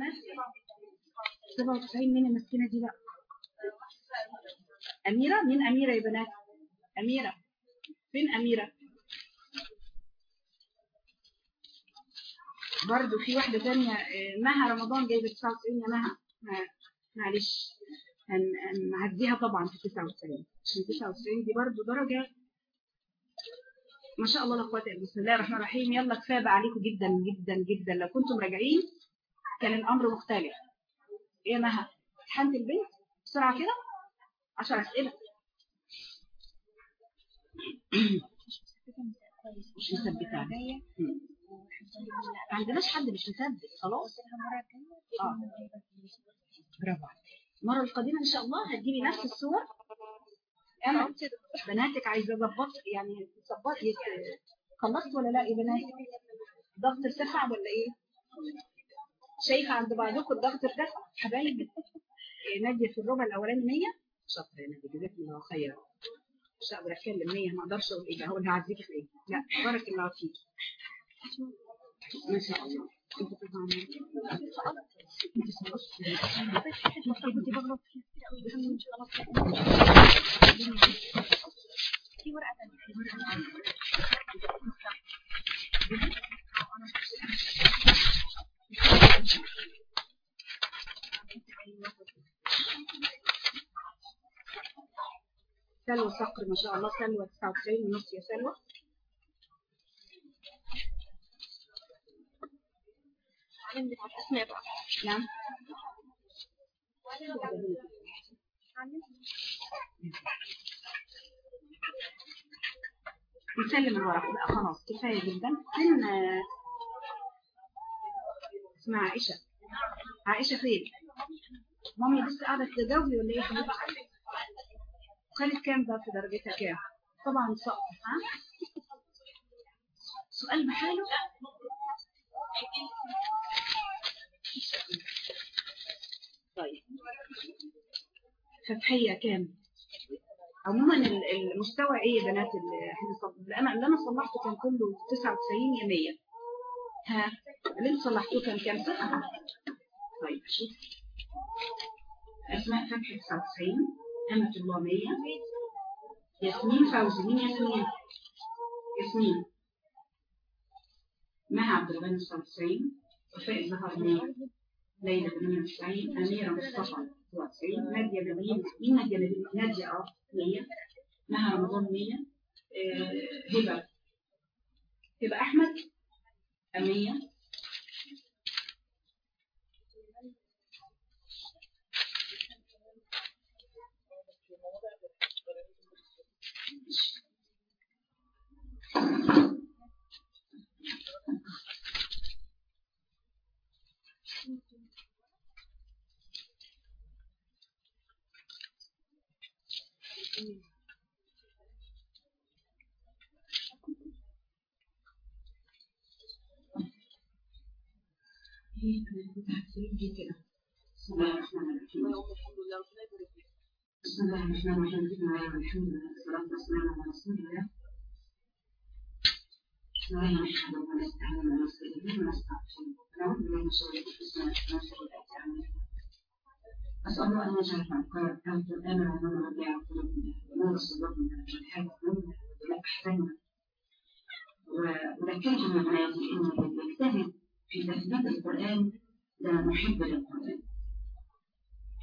بنات 97 مين المسكينة دي بقى. أميرة؟ مين أميرة يا بنات؟ أميرة. فين أميرة؟ برضو في واحدة تانية آه، مها رمضان جايبة 99 يا مها. معلش. هن- هنعديها طبعا في 99 عشان 99 دي برضو درجة. ما شاء الله لا قوة إلا بسم الله الرحمن الرحيم. يلا كفاية بقى عليكم جدا جدا جدا. لو كنتم راجعين كان الأمر مختلف. إيه مها امتحنت البيت بسرعة كده 10 أسئلة. مش مثبتة ما عندناش حد مش مثبت خلاص. آه. برافو المرة القادمة إن شاء الله هتجيبي نفس الصور. أنا بناتك عايزة أظبط يعني تظبط خلصت ولا لا يا بنات؟ ضغط ارتفع ولا إيه؟ شايفة عند بعضكم الضغط ارتفع حبايبي إيه، نادية في الربع الأولاني 100 شاطرة يا نادية جزاك الله خيرا. مش هقدر أتكلم 100 ما أقدرش أقول إيه هقول هعزيكي في إيه؟ لا بارك الله فيك. ما شاء الله. سلوى صقر ما شاء الله سلوى 99 ونص يا سلوى. بقى نعم. نسلم الورق. لا خلاص كفاية جدا. اسمها عائشة. عائشة فين مامي لسه قاعدة تجاوبي ولا إيه؟ حبيبتي؟ خدت كام بقى في درجتها كام؟ طبعا سقط ها؟ سؤال بحاله؟ طيب. فتحية كام؟ عموما ال- المستوى إيه يا بنات اللي إحنا اللي أنا صلحته كان كله 99 يا 100 ها اللي انت صلحتوه؟ كان كام صفر طيب شوف. أسماء فتحي 99 أمة الله 100 ياسمين فوزي مين ياسمين. ياسمين. مها عبد الغني 99 وفاء الزهر 100 ليلى 98 أميرة مصطفى 99 نادية جميل مين نادية جميل نادية آه 100 مها رمضان 100 A minha. Thank you. آه، هبة هبة أحمد 100 بسم الله الرحمن الرحيم بسم الله الرحمن الرحيم الحمد لله والصلاة والسلام على رسول الله بسم الله نحمده ونستعين ونستهديه ونستغفره ونعوذ بالله من شرور انفسنا ومن سيئات اعمالنا أسأل الله أن يجعل القرآن القرآن ونور ربيع قلوبنا ونور صدورنا والحاجة قلوبنا ولا أحزاننا وذكرت من بناتي إن اللي بيجتهد في تثبيت القرآن ده محب للقرآن.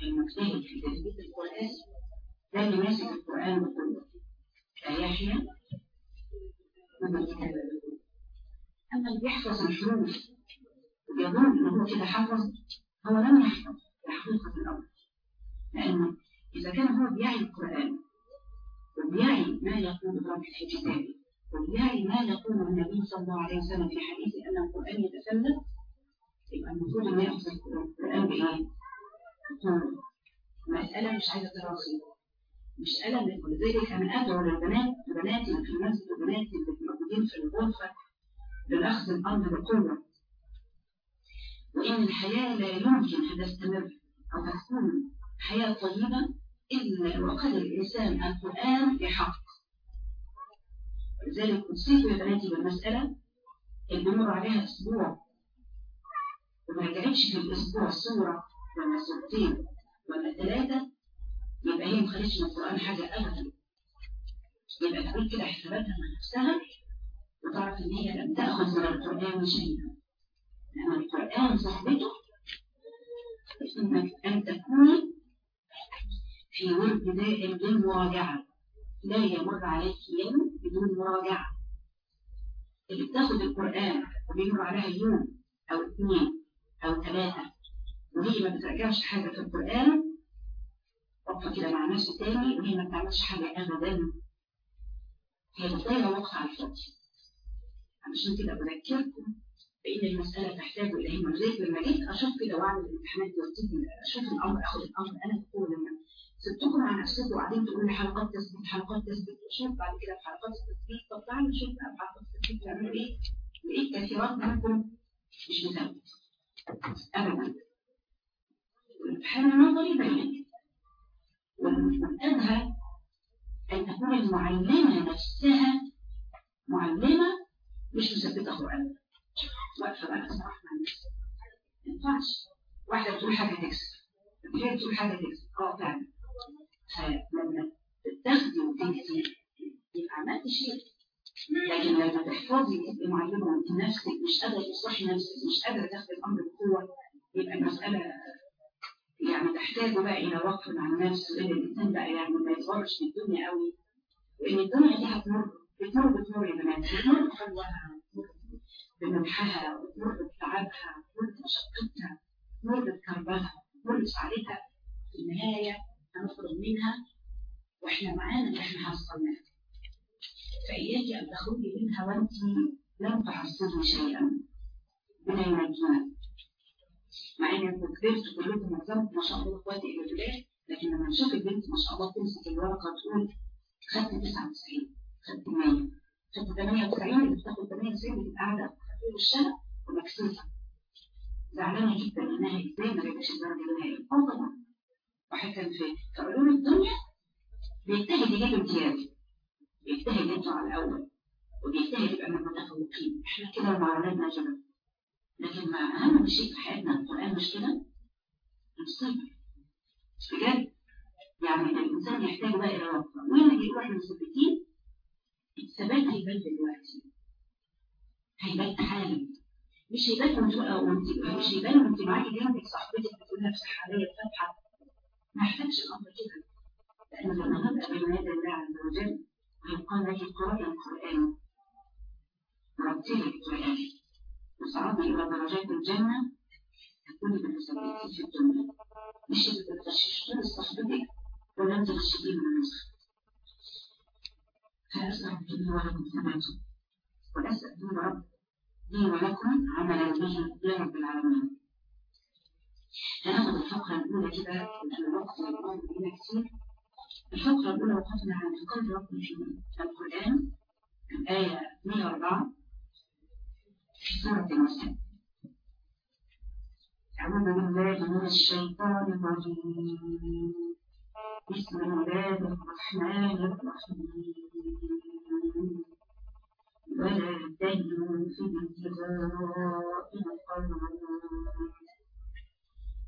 المجتهد في تثبيت القرآن ده اللي ماسك القرآن بقوة فيحيى من الكتاب أما اللي بيحفظ الحروف ويظن إن هو كده حفظ هو لم يحفظ بحقيقة الأمر. لأنه إذا كان هو بيعي القرآن وبيعي ما يقول في كتابه وبيعي ما يقول النبي صلى الله عليه وسلم في حديثه أن القرآن يتسلل يبقى المفروض أن يحفظ القرآن بإيه؟ مسألة مش عايزة تراصي. من ولذلك أنا أدعو للبنات بناتي في المسجد وبناتي اللي موجودين في الغرفة للأخذ الأمر بقوة. وإن الحياة لا يمكن أن تستمر أو تكون حياة طيبة إلا وقد الإنسان القرآن بحق. لذلك أوصيكم يا بناتي بالمسألة اللي بمر عليها أسبوع. وما جابتش في الأسبوع صورة ولا صورتين ولا ثلاثة يبقى هي ما خدتش من القرآن حاجة أبدا. يبقى تقول كده حساباتها مع نفسها وتعرف إن هي لم تأخذ من القرآن شيئا. لأن القرآن صاحبته إنك أن تكون في ورد دائم للمراجعة. لا يمر عليك يوم بدون مراجعة اللي بتاخد القرآن وبيمر عليها يوم أو اثنين أو ثلاثة وهي ما بتراجعش حاجة في القرآن واقفة كده مع نفسه تاني وهي ما بتعملش حاجة أبدا. هي بتضيع وقت على الفاضي. علشان كده بذكركم بإن المسألة تحتاج إلى لذلك لما جيت أشوف كده وأعمل الامتحانات وأبتدي أشوف الأمر أخذ الأمر أنا بقول لما سبتكم على نفسكم وقاعدين تقولوا لي حلقات تثبيت حلقات تثبيت وشوف بعد كده في حلقات التثبيت طب تعالوا نشوف بقى في حلقات التثبيت بتعملوا إيه؟ لقيت كثيرات منكم مش بتثبت أبدا. والامتحان النظري بين والأدهى أن تكون المعلمة نفسها معلمة مش مثبتة قرآن واقفة بقى صراحة مع ما ينفعش. واحدة بتقول حاجة تكسب. هي بتقول حاجة تكسب. آه فعلا. فلما تاخدي وتنسي يبقى عملت شيء لكن لما تحفظي تبقي معلمة وانت نفسك مش قادرة تصلحي نفسك مش قادرة تاخدي الأمر بقوة يبقى المسألة يعني تحتاج بقى إلى وقف مع النفس وإن الإنسان بقى يعني ما يتغرش في الدنيا قوي وإن الدنيا دي هتمر بتمر بتمر يا بنات بتمر بحلوها بمدحها وتمر بتعبها وتمر بمشقتها وتمر بكربها وتمر بسعادتها في النهاية هنخرج منها وإحنا معانا اللي إحنا حصلناه فإياك أن تخرجي منها وأنت لم تحصلي شيئا. ربنا ينجينا مع ان أنتوا كبرتوا كلكم معظمكم ما شاء الله اخواتي إلى بالله لكن لما نشوف البنت ما شاء الله تمسك الورقة تقول خدت 99 خدت 100 خدت 98 اللي بتاخد 98 بتبقى قاعدة في وشها ومكسوفه زعلانة جدا إنها إزاي ما جابتش الدرجة النهائية. أه طبعا. واحد كان في علوم الدنيا بيجتهد يجيب امتياز بيجتهد يطلع على الأول وبيجتهد يبقى من المتفوقين إحنا كده مع اولادنا جبل لكن مع أهم شيء في حياتنا القرآن مش كده؟ الصبر بجد؟ يعني الإنسان يحتاج بقى إلى وقت وين بيقول إحنا مثبتين الثبات هيبان دلوقتي. هيبان حالا. مش هيبان وانت مش هيبان وانت معاكي جنبك صاحبتك بتقول نفسك حاليا فاتحة ما يحتاجش الأمر كده. لأن لما بين يدي الله عز وجل هيقال لك قرأ القرآن. رتلي القرآن. وصعدنا إلى درجات الجنة. تكوني بالمثبتين في الدنيا مش اللي بتغششتون صاحبتك ولا انت غشتين من الناس فأسأل الدنيا ولكم ثباته وأسأل دون رب لي ولكم عملا به يا رب العالمين. هناخد الفقرة الأولى كده لأن الوقت يقوم بينا كتير الفقرة الأولى وقفنا عند قول ربي في القرآن الآية 104 في سورة النساء أعوذ بالله من الشيطان الرجيم. بسم الله الرحمن الرحيم. ولا تهنوا في ابتغاء القوم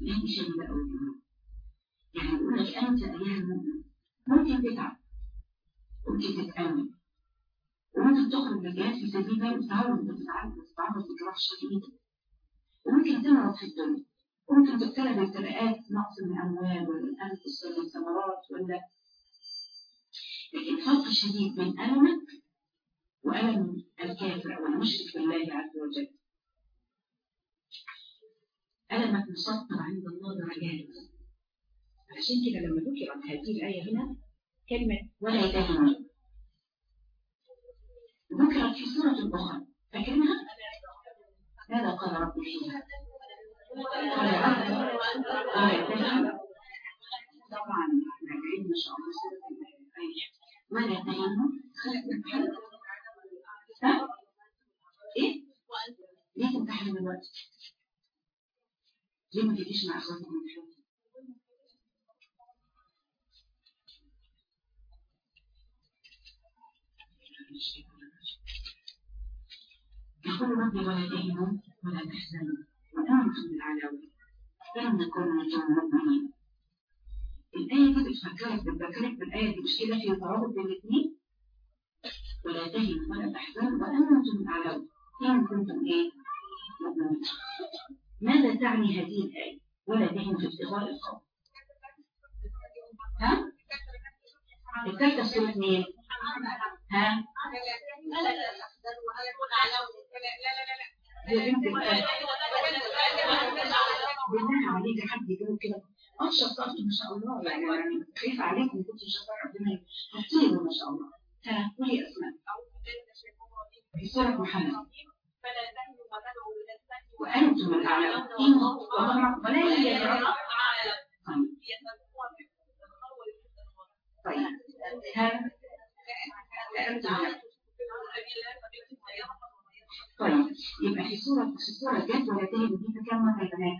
يعني شيء بقى يعني يقول لك أنت أيها المؤمن ممكن تتعب ممكن تتأمن وممكن تخرج بالجهاز في سبيل الله وتتعود انت تتعود وتتعود بجراح شديد وممكن تمرض في الدنيا وممكن تبتلى بابتلاءات نقص من الأموال ولا الأنفس ولا الثمرات ولا لكن فرق شديد بين ألمك وألم الكافر أو المشرك بالله عز وجل؟ ألمك مسطر عند الله درجات عشان كده لما ذكرت هذه الآية هنا كلمة ولا تهنوا ذكرت في سورة أخرى فاكرينها؟ ماذا قال ربي فيها؟ طبعا راجعين ما شاء الله سورة الآية ولا حل ها؟ إيه؟ ليه تمتحن دلوقتي؟ ليه ما تجيش مع أخواتك الحل؟ يقول ربي ولا تهنوا ولا تحزنوا وأنتم بالعلو لم نكن من المؤمنين الآية دي بتفكرك بتذكرك بالآية دي مش كده؟ في ترابط بين الاثنين ولا تهنوا ولا تحزنوا وأنتم بالعلو إن كنتم؟ إيه؟ مؤمنين ماذا تعني هذه الآية؟ ولا تهنوا في ابتغاء القوم ها؟ الثالثة سورة مين؟ ها؟ يا بنت الآية. بالله عليك حد يقول كده. آه شطرت ما شاء الله يعني يعني خايف عليكم؟ كنت شطار ربنا. هتطيروا ما شاء الله. ها قولي أسماء. في سورة محمد. وأنتم الأعلى إن ولا يدرك طيب ها أنتم طيب يبقى في سورة في سورة جت ولا تاني دي كم مرة بنات؟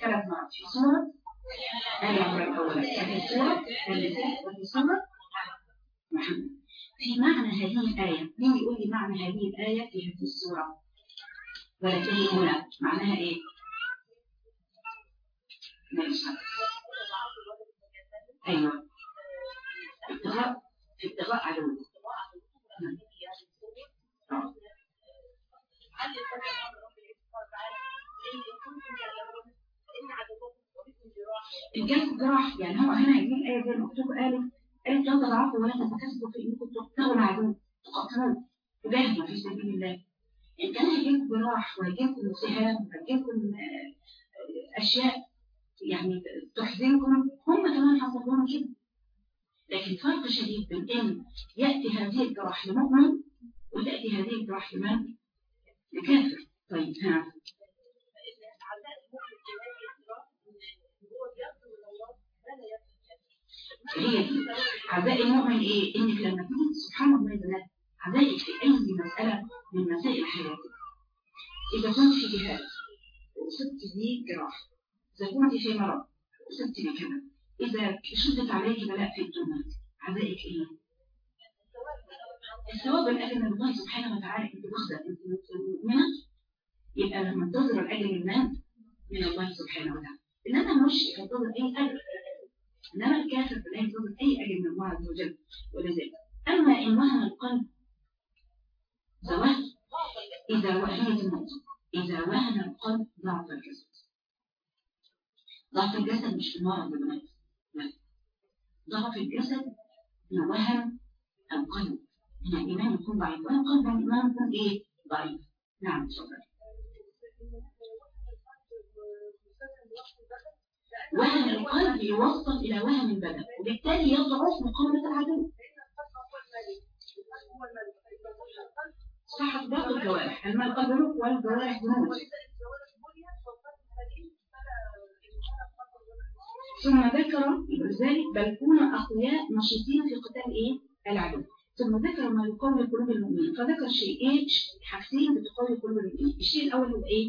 ثلاث مرات في سورة آل عمران الأولى وفي سورة النساء وفي سورة محمد في معنى هذه الآية. مين يقول لي معنى هذه الآية في هذه السورة؟ ولا تاني هنا معناها إيه؟ ماشي. أيوه. ابتغاء في ابتغاء عدو. آه. إن كانت جراح يعني هو هنا يجيب الآية زي المكتوب قالت قالت لا تضعفوا ولا تتكسبوا في إنكم تقتلوا العدو تقتلوه تجاهدوا في سبيل الله. إن كان هيجيب جراح وهيجيبكم سهام وهيجيبكم أشياء يعني تحزنكم هم كمان حصل كده. لكن فرق شديد بين إن يأتي هذه الجراح لمؤمن وتأتي هذه الجراح لمن؟ لكافر. طيب ها. هي عزاء المؤمن إيه؟ إنك لما تيجي سبحان الله عزائك في أي مسألة من مسائل حياتك. إذا كنت في جهاد وأصبت به جراح إذا كنت في مرض وأصبت بكذا إذا شدت عليك بلاء في الدنيا عزائك إيه الثواب الاجر من الله سبحانه وتعالى انت واخده انت مؤمنه يبقى لما تنتظر الأجر من من الله سبحانه وتعالى. إنما مش تنتظر أي أجر. إنما الكافر لا ينتظر أي أجر من الله عز وجل. ولذلك أما ان وهن القلب زواج إذا وهنت النقطه إذا وهن القلب ضعف الجسد. ضعف الجسد مش المرض يا بنات لا. ضعف الجسد وهن القلب. ان الايمان يكون ضعيف. والقلب الايمان يكون إيه؟ ضعيف. نعم تفضل. وهن القلب يوصل إلى وهن البدن وبالتالي يضعف مقاومة العدو. صح باقي الجوارح أما القلب روح والجوارح جنود ثم ذكر لذلك بل كونوا أقوياء نشيطين في قتال إيه؟ العدو. ثم ذكر ما يقوي قلوب المؤمنين. فذكر شيئين حاجتين بتقوي قلوب المؤمنين. الشيء الأول هو إيه؟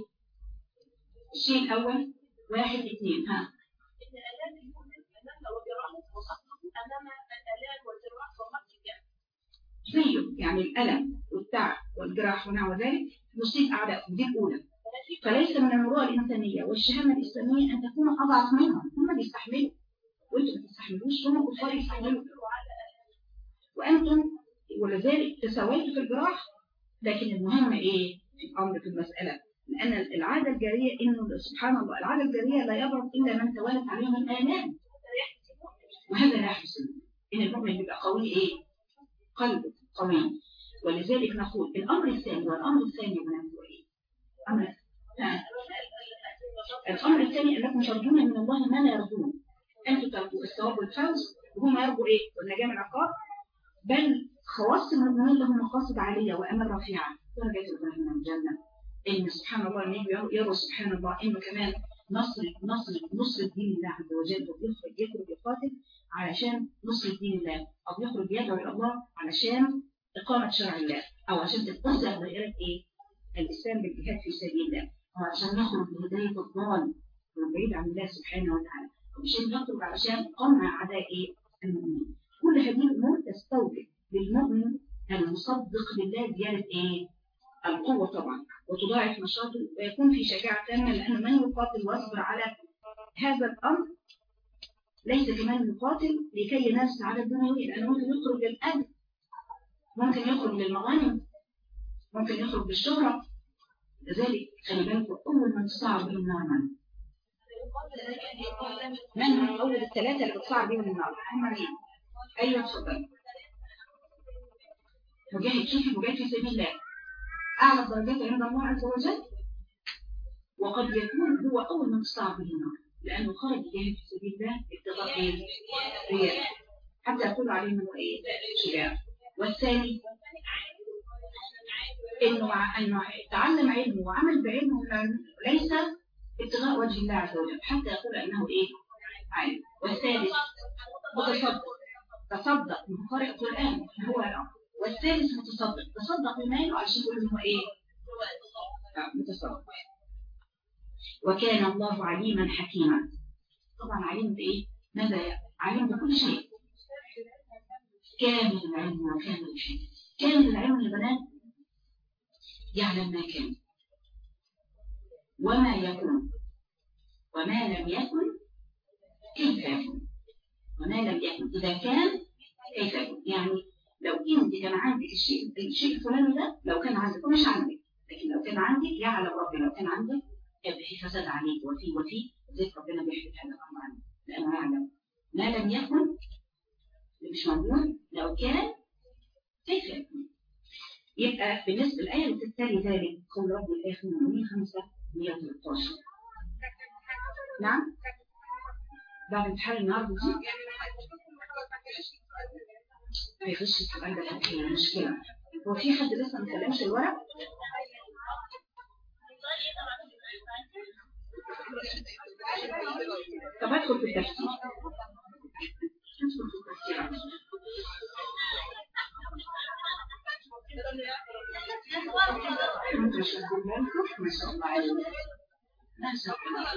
الشيء الأول واحد اثنين. ها. زيه يعني الألم والتعب والجراح ونحو ذلك يصيب أعدائكم. دي الأولى. فليس من المروءة الإنسانية والشهامة الإسلامية أن تكونوا أضعف منهم هم بيستحملوا. وأنتم ما تستحملوش هم كفار يستحملوا وأنتم ولذلك تساويتوا في الجراح. لكن المهم إيه؟ في الأمر في المسألة. لأن العادة الجارية إنه سبحان الله العادة الجارية لا يضرب إلا من توالت عليهم الآلام وهذا لا يحسن. إن المؤمن بيبقى قوي إيه؟ قلبه قوي ولذلك نقول الأمر الثاني والأمر الثاني هو إيه؟ أمر الأمر الثاني أنكم ترجون من الله ما لا يرجون. أنتم ترجوا الثواب والفوز وهم يرجوا إيه؟ والنجاة من العقاب. بل خواص المؤمنين لهم مقاصد عالية وأمر رفيعة. درجات من الجنة. إن سبحان الله إن يروا سبحان الله إنه كمان نصر نصر نصر دين الله عز وجل وبيخرج يخرج يقاتل علشان نصر دين الله أو يخرج يدعو إلى الله علشان إقامة شرع الله أو عشان تتوسع دائرة إيه؟ الإسلام بالجهاد في سبيل الله أو عشان نخرج بهدايه الضال والبعيد عن الله سبحانه وتعالى أو عشان نخرج علشان قمع أعداء إيه؟ المؤمنين كل هذه الأمور تستوجب للمؤمن المصدق بالله زيادة إيه؟ القوة طبعا وتضاعف نشاطه ويكون في شجاعة تامة لأن من يقاتل ويصبر على هذا الأمر ليس كمان يقاتل لكي ينال السعاده الدنيويه لأنه ممكن يخرج للاجر ممكن يخرج للمغانم ممكن يخرج للشهرة. لذلك خلي بالكم أول من تصعب بهم النار من من هم أول الثلاثة اللي بتصعب بهم النار هم مين أيوه اتفضل. مجاهد شوفي مجاهد في سبيل الله. اعلى الدرجات عند الله عز وجل وقد يكون هو أول من به النار لأنه خرج يجاهد في سبيل الله إيه رياء حتى يقول عليه انه إيه؟ شجاع. والثاني إنه مع إنه تعلم علمه وعمل بعلمه ليس ابتغاء وجه الله عز وجل حتى يقول إنه إيه؟ عالم. والثالث متصدق تصدق. من قارئ القران هو والثالث متصدق. تصدق بماله عشان يقول إنه إيه؟ متصدق. وكان الله عليما حكيما. طبعا عليم بإيه؟ ماذا عليم بكل شيء. كامل العلم وكامل الحكم كامل العلم يا بنات يعلم ما كان. وما يكون. وما لم يكن كيف يكون. وما لم يكن. إذا كان كيف يكون. يعني لو انت كان عندك الشيء الشيء الفلاني ده لو كان عندك ومش عندك لكن لو كان عندك يعلم ربي لو كان عندك يبقى في فساد عليك وفي وفي زي ربنا بيحدث هذا الامر عنه لأنه يعلم ما لم يكن مش موجود لو كان كيف يكون؟ يبقى بالنسبة للآية اللي تتالي ذلك قول رب الآخر من 5 113 نعم؟ بعد امتحان النهارده ما يخش السؤال ده في هو في حد لسه ما سلمش الورق؟ طب ادخل في التفسير ادخل في أنتوا شايفين بالكم ما شاء الله عليكم ما شاء الله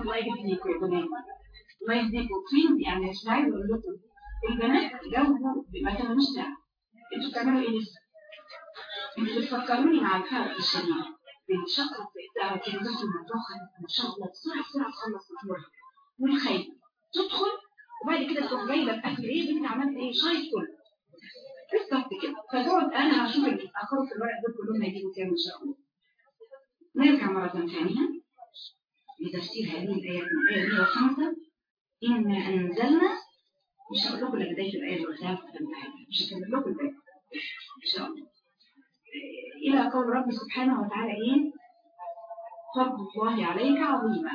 الله يهديكم يا بنات الله يهديكم فين يعني مش عايز أقول لكم البنات جاوبوا كانوش ساعه أنتوا بتعملوا إيه لسه؟ أنتوا بتفكروني مع الفرق الشديد بين كلمات المفتوحة ما شاء الله بسرعة بسرعة تخلص الأمور والخير تدخل وبعد كده تروح جايبة الأكل إيه بنت عملت إيه؟ شايف كله بالظبط كده فتقعد أنا هشوف أخلص الورق دول كلهم هيجيبوا كام إن شاء الله. نرجع مرة ثانية لتفسير هذه الآيات من الآية 105 إنا أنزلنا مش هقول لكم بداية الآية اللي قلتها في الامتحان مش هكمل لكم الباقي إن شاء الله إلى قول رب سبحانه وتعالى إيه؟ فضل الله عليك عظيما.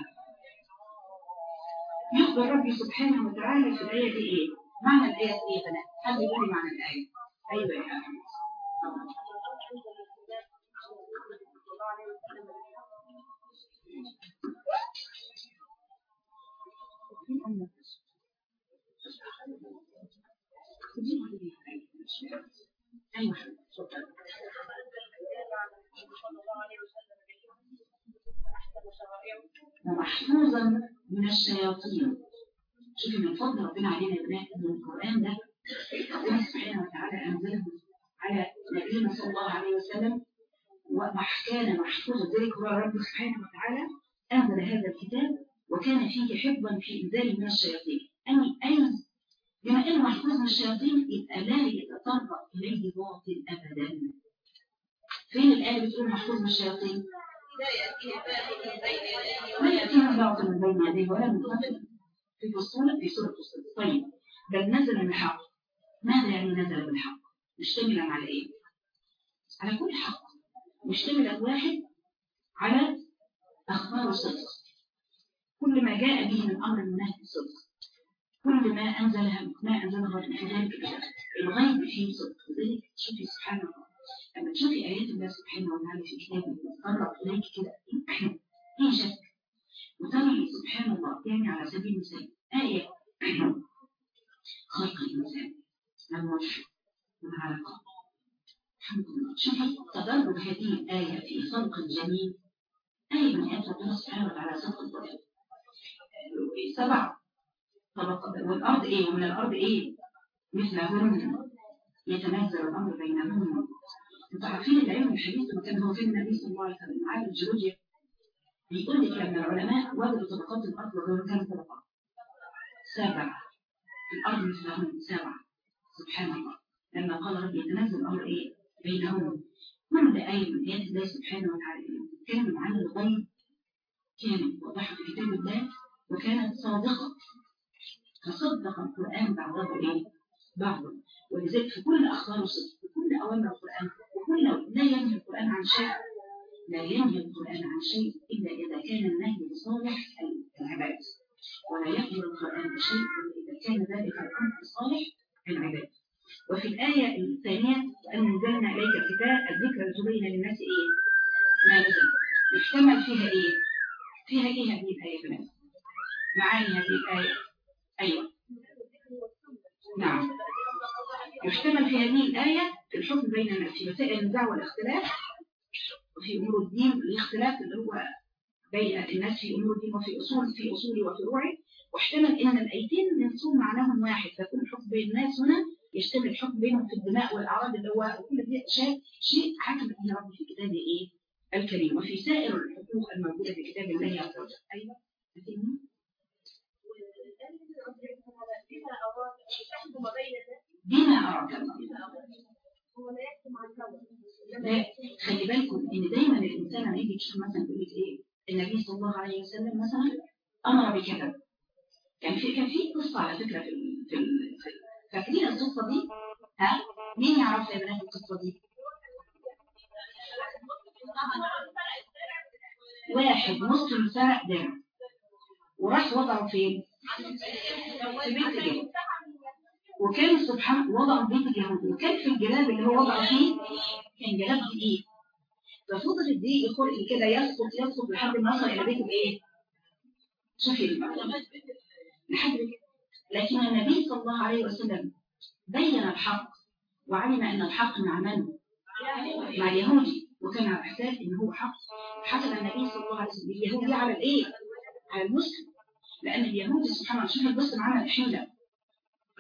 يخبر ربي سبحانه وتعالى في الآية دي إيه؟ معنى الآية إيه يا بنات؟ حد يقول لي معنى الآية؟ أيوة يا أحمد تفضل ومحفوظا من الشياطين شوفي من فضل ربنا علينا يا بنات أن القران ده ربنا سبحانه وتعالى انزله على نبينا صلى الله عليه وسلم وكان محفوظا ذلك هو رب سبحانه وتعالى انزل هذا الكتاب وكان فيه حفظا في انزاله من الشياطين. اي اي بما إنه محفوظ من الشياطين يبقى لا يتطرق إليه باطل ابدا. فين الآية بتقول محفوظ من الشياطين؟ ما يأتينا باطل من بين يديه ولا من خلفه. في فصول في سورة فصول. طيب بل نزل بالحق ماذا يعني نزل بالحق؟ مشتملا على إيه؟ على كل حق. مشتملا واحد على أخبار الصدق كل ما جاء به من أمر من نهي الصدق. كل ما أنزلها ما أنزله في ذلك الغيب فيه صدق ذلك شوفي سبحان الله لما تشوفي آيات الله سبحانه وتعالى في كتابه تتطرق إليك كده في شك. وترى سبحان الله يعني على سبيل المثال آية خلق الإنسان من وجه من علقة. الحمد لله. شوفي تدرج هذه الآية في خلق الجميل آية من آيات ربنا سبحانه وتعالى صدق الطريق سبع والأرض إيه؟ ومن الأرض إيه؟ مثلهن يتنزل الأمر بينهن. أنتوا عارفين العلم الحديث لما كان هو فين النبي صلى الله عليه وسلم عالم الجيولوجيا. بيقول لك لما العلماء وجدوا طبقات الأرض وجدوا كام طبقة؟ سبع الأرض مثلهن سبع سبحان الله. لما قال رب يتنزل الأمر إيه؟ بينهم كل آية من آيات الله سبحانه وتعالى؟ كان عن الغيب كانت واضحة في كتاب الله وكانت صادقة. فصدق القرآن بعضه إيه؟ بعضه ولذلك في كل أخبار صدق في كل أوامر القرآن وكل لا ينهي القرآن عن شيء لا ينهي القرآن عن شيء إلا إذا كان النهي لصالح العباد ولا يحمل القرآن بشيء إلا إذا كان ذلك الأمر لصالح العباد وفي الآية الثانية أن نزلنا إليك الكتاب الذكر لتبين للناس إيه؟ ما يحتمل فيها إيه؟ فيها إيه هذه الآية بنات؟ معاني هذه الآية أيوة. نعم. يحتمل في هذه الآية الحكم بين الناس في مسائل النزاع والاختلاف وفي أمور الدين الاختلاف اللي هو بين الناس في أمور الدين وفي أصول في أصوله وفروعه واحتمل أن الآيتين نفسهم معناهم واحد فيكون الحكم بين الناس هنا يشتمل الحكم بينهم في الدماء والأعراض اللي هو كل دي شيء شيء حكم به رب في كتابه إيه؟ الكريم. وفي سائر الحقوق الموجودة في كتاب الله عز وجل. أيوة. بما أراد الله لا خلي بالكم إن دايما الإنسان لما يجي يشوف مثلا يقول لك إيه النبي صلى الله عليه وسلم مثلا أمر بكذا. كان في كان في قصه على فكرة في ال في, ال فاكرين القصة دي؟ ها؟ مين يعرف يا بنات القصة دي؟ واحد مسلم سرق درع وراح وضعه فين؟ وكان سبحان وضع بيت اليهود وكان في الجلاب اللي هو وضعه فيه كان جلاب دقيق ففضل الدقيق يخرج كده يسقط يسقط لحد ما وصل إلى بيت الإيه؟ شوفي لحد لكن النبي صلى الله عليه وسلم بين الحق وعلم أن الحق مع من؟ مع اليهودي وكان على احساس إن هو حق. حسب النبي صلى الله عليه وسلم. اليهودي على الإيه؟ على المسلم. لأن اليهودي سبحان الله شوف المسلم عمل حيله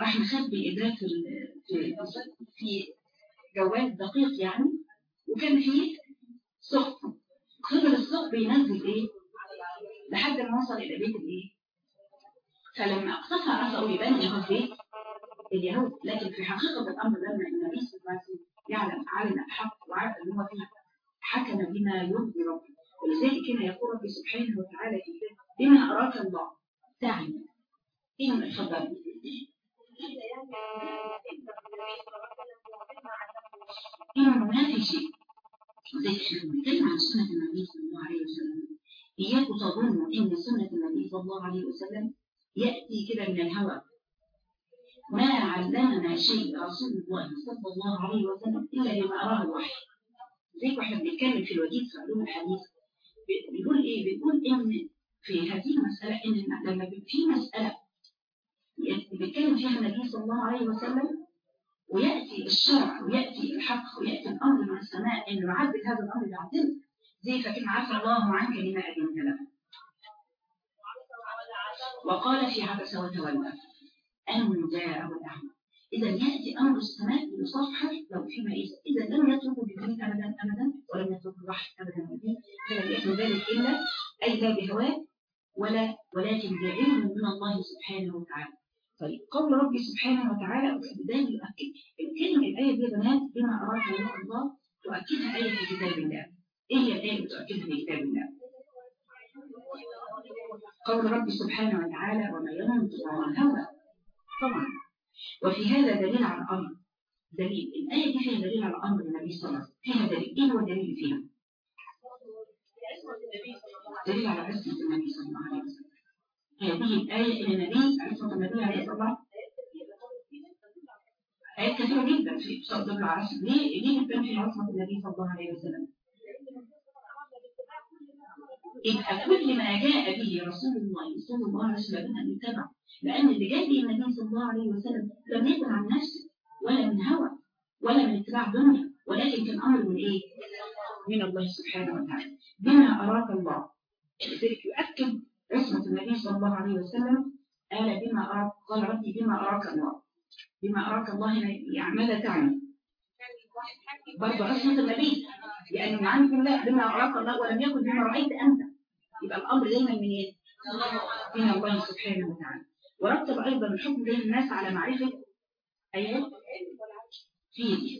راح مخبي إبرات في في جوال دقيق يعني. وكان فيه ثقب فضل الثقب ينزل إيه؟ لحد ما وصل إلى بيت الإيه؟ فلما اقتفى اثره يبان ان هو بيت اليهود. لكن في حقيقة الأمر لما النبي صلى الله عليه وسلم يعلم علم الحق وعرف إن هو فيه حكم بما يرضي ربه. ولذلك كان يقول ربي سبحانه وتعالى في بما أراك الله. تعلم إن اتفضل إنه ما في شيء؟ زي بنتكلم عن سنة النبي صلى الله عليه وسلم؟ إياكم تظنوا إن سنة النبي صلى الله عليه وسلم يأتي كده من الهوى. ما علمنا شيء رسول الله صلى الله عليه وسلم إلا لما أراه الوحي زي وإحنا بنتكلم في الوجيز في علوم الحديث. بيقول إيه؟ بيقول إن في هذه المسألة إن لما في مسألة بيتكلم فيها النبي صلى الله عليه وسلم ويأتي الشرع ويأتي الحق ويأتي الأمر من السماء إنه يعدل هذا الأمر يعدل زي فكما عفى الله عنك لما أذنت له. وقال في عبس وتولى أن جاءه الأعمى. إذا يأتي أمر السماء ليصفح لو في مئيس إذا لم يتركوا بالدين أبدا أبدا ولم يتركوا الوحي أبدا بالدين فلم يكن ذلك إلا أي لا بهواه. ولا ولكن بعلم من الله سبحانه وتعالى. طيب قول ربي سبحانه وتعالى بداية يؤكد الكلمة الآية دي بنات بما أراد من الله تؤكدها آية في كتاب الله. إيه هي الآية اللي تؤكدها في كتاب الله؟ قول ربي سبحانه وتعالى وما ينطق عن الهوى. طبعا. وفي هذا دليل على الأمر. دليل. الآية دي فيها دليل على أمر النبي صلى الله عليه وسلم. فيها دليل. إيه هو الدليل فيها؟ دليل على عصمة النبي صلى الله عليه وسلم هذه الآية إلى النبي عليه الصلاة والسلام آيات كثيرة جدا في على عصمة ليه ليه بتبان في عصمة النبي صلى الله عليه وسلم يبقى كل ما جاء به رسول الله صلى الله عليه وسلم أن يتبع لأن اللي جاء به النبي صلى الله عليه وسلم لم يكن عن نفسه ولا من هوى ولا من اتباع دنيا ولكن كان أمر من إيه؟ من الله سبحانه وتعالى بما أراك الله لذلك يؤكد عصمة النبي صلى الله عليه وسلم قال بما أراك قال ربي بما أراك الله. بما أراك الله يعني ماذا تعني برضه عصمة النبي لأن من عند الله بما أراك الله ولم يكن بما رأيت أنت. يبقى الأمر دايما من إيه؟ من الله سبحانه وتعالى. ورتب أيضا الحكم بين الناس على معرفة أيوه. فيه.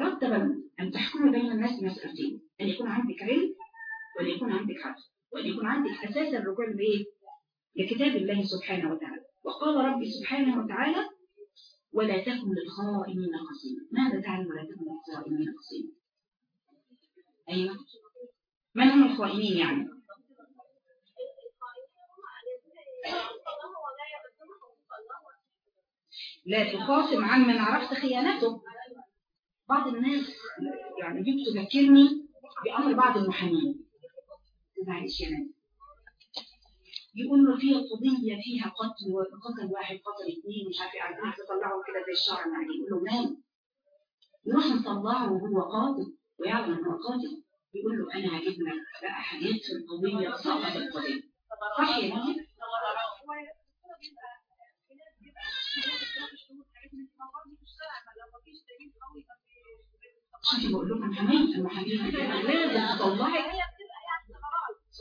رتب أن تحكم بين الناس مسألتين أن يكون عندك علم وأن يكون عندك حق وأن يكون عندك أساس الرجوع لإيه؟ لكتاب الله سبحانه وتعالى. وقال ربي سبحانه وتعالى ولا تكن للخائنين خصيما. ماذا تعني ولا تكن للخائنين خصيما؟ أيوة. من هم الخائنين يعني؟ لا تخاصم عن من عرفت خيانته. بعض الناس يعني دي بتذكرني بأمر بعض المحامين. يا ناس يقول له فيها قضية فيها قتل قتل واحد قتل اثنين مش عارف عايزين تطلعوا كده زي الشرع يعني يقول له مال؟ يروح مطلعه وهو قاتل ويعلم إنه قاتل. يقول له أنا هجيب لك بقى حاجات في القضية صعبة القضية. صح يا ناس شوفي بقول لكم محامين المحامين لازم تطلعي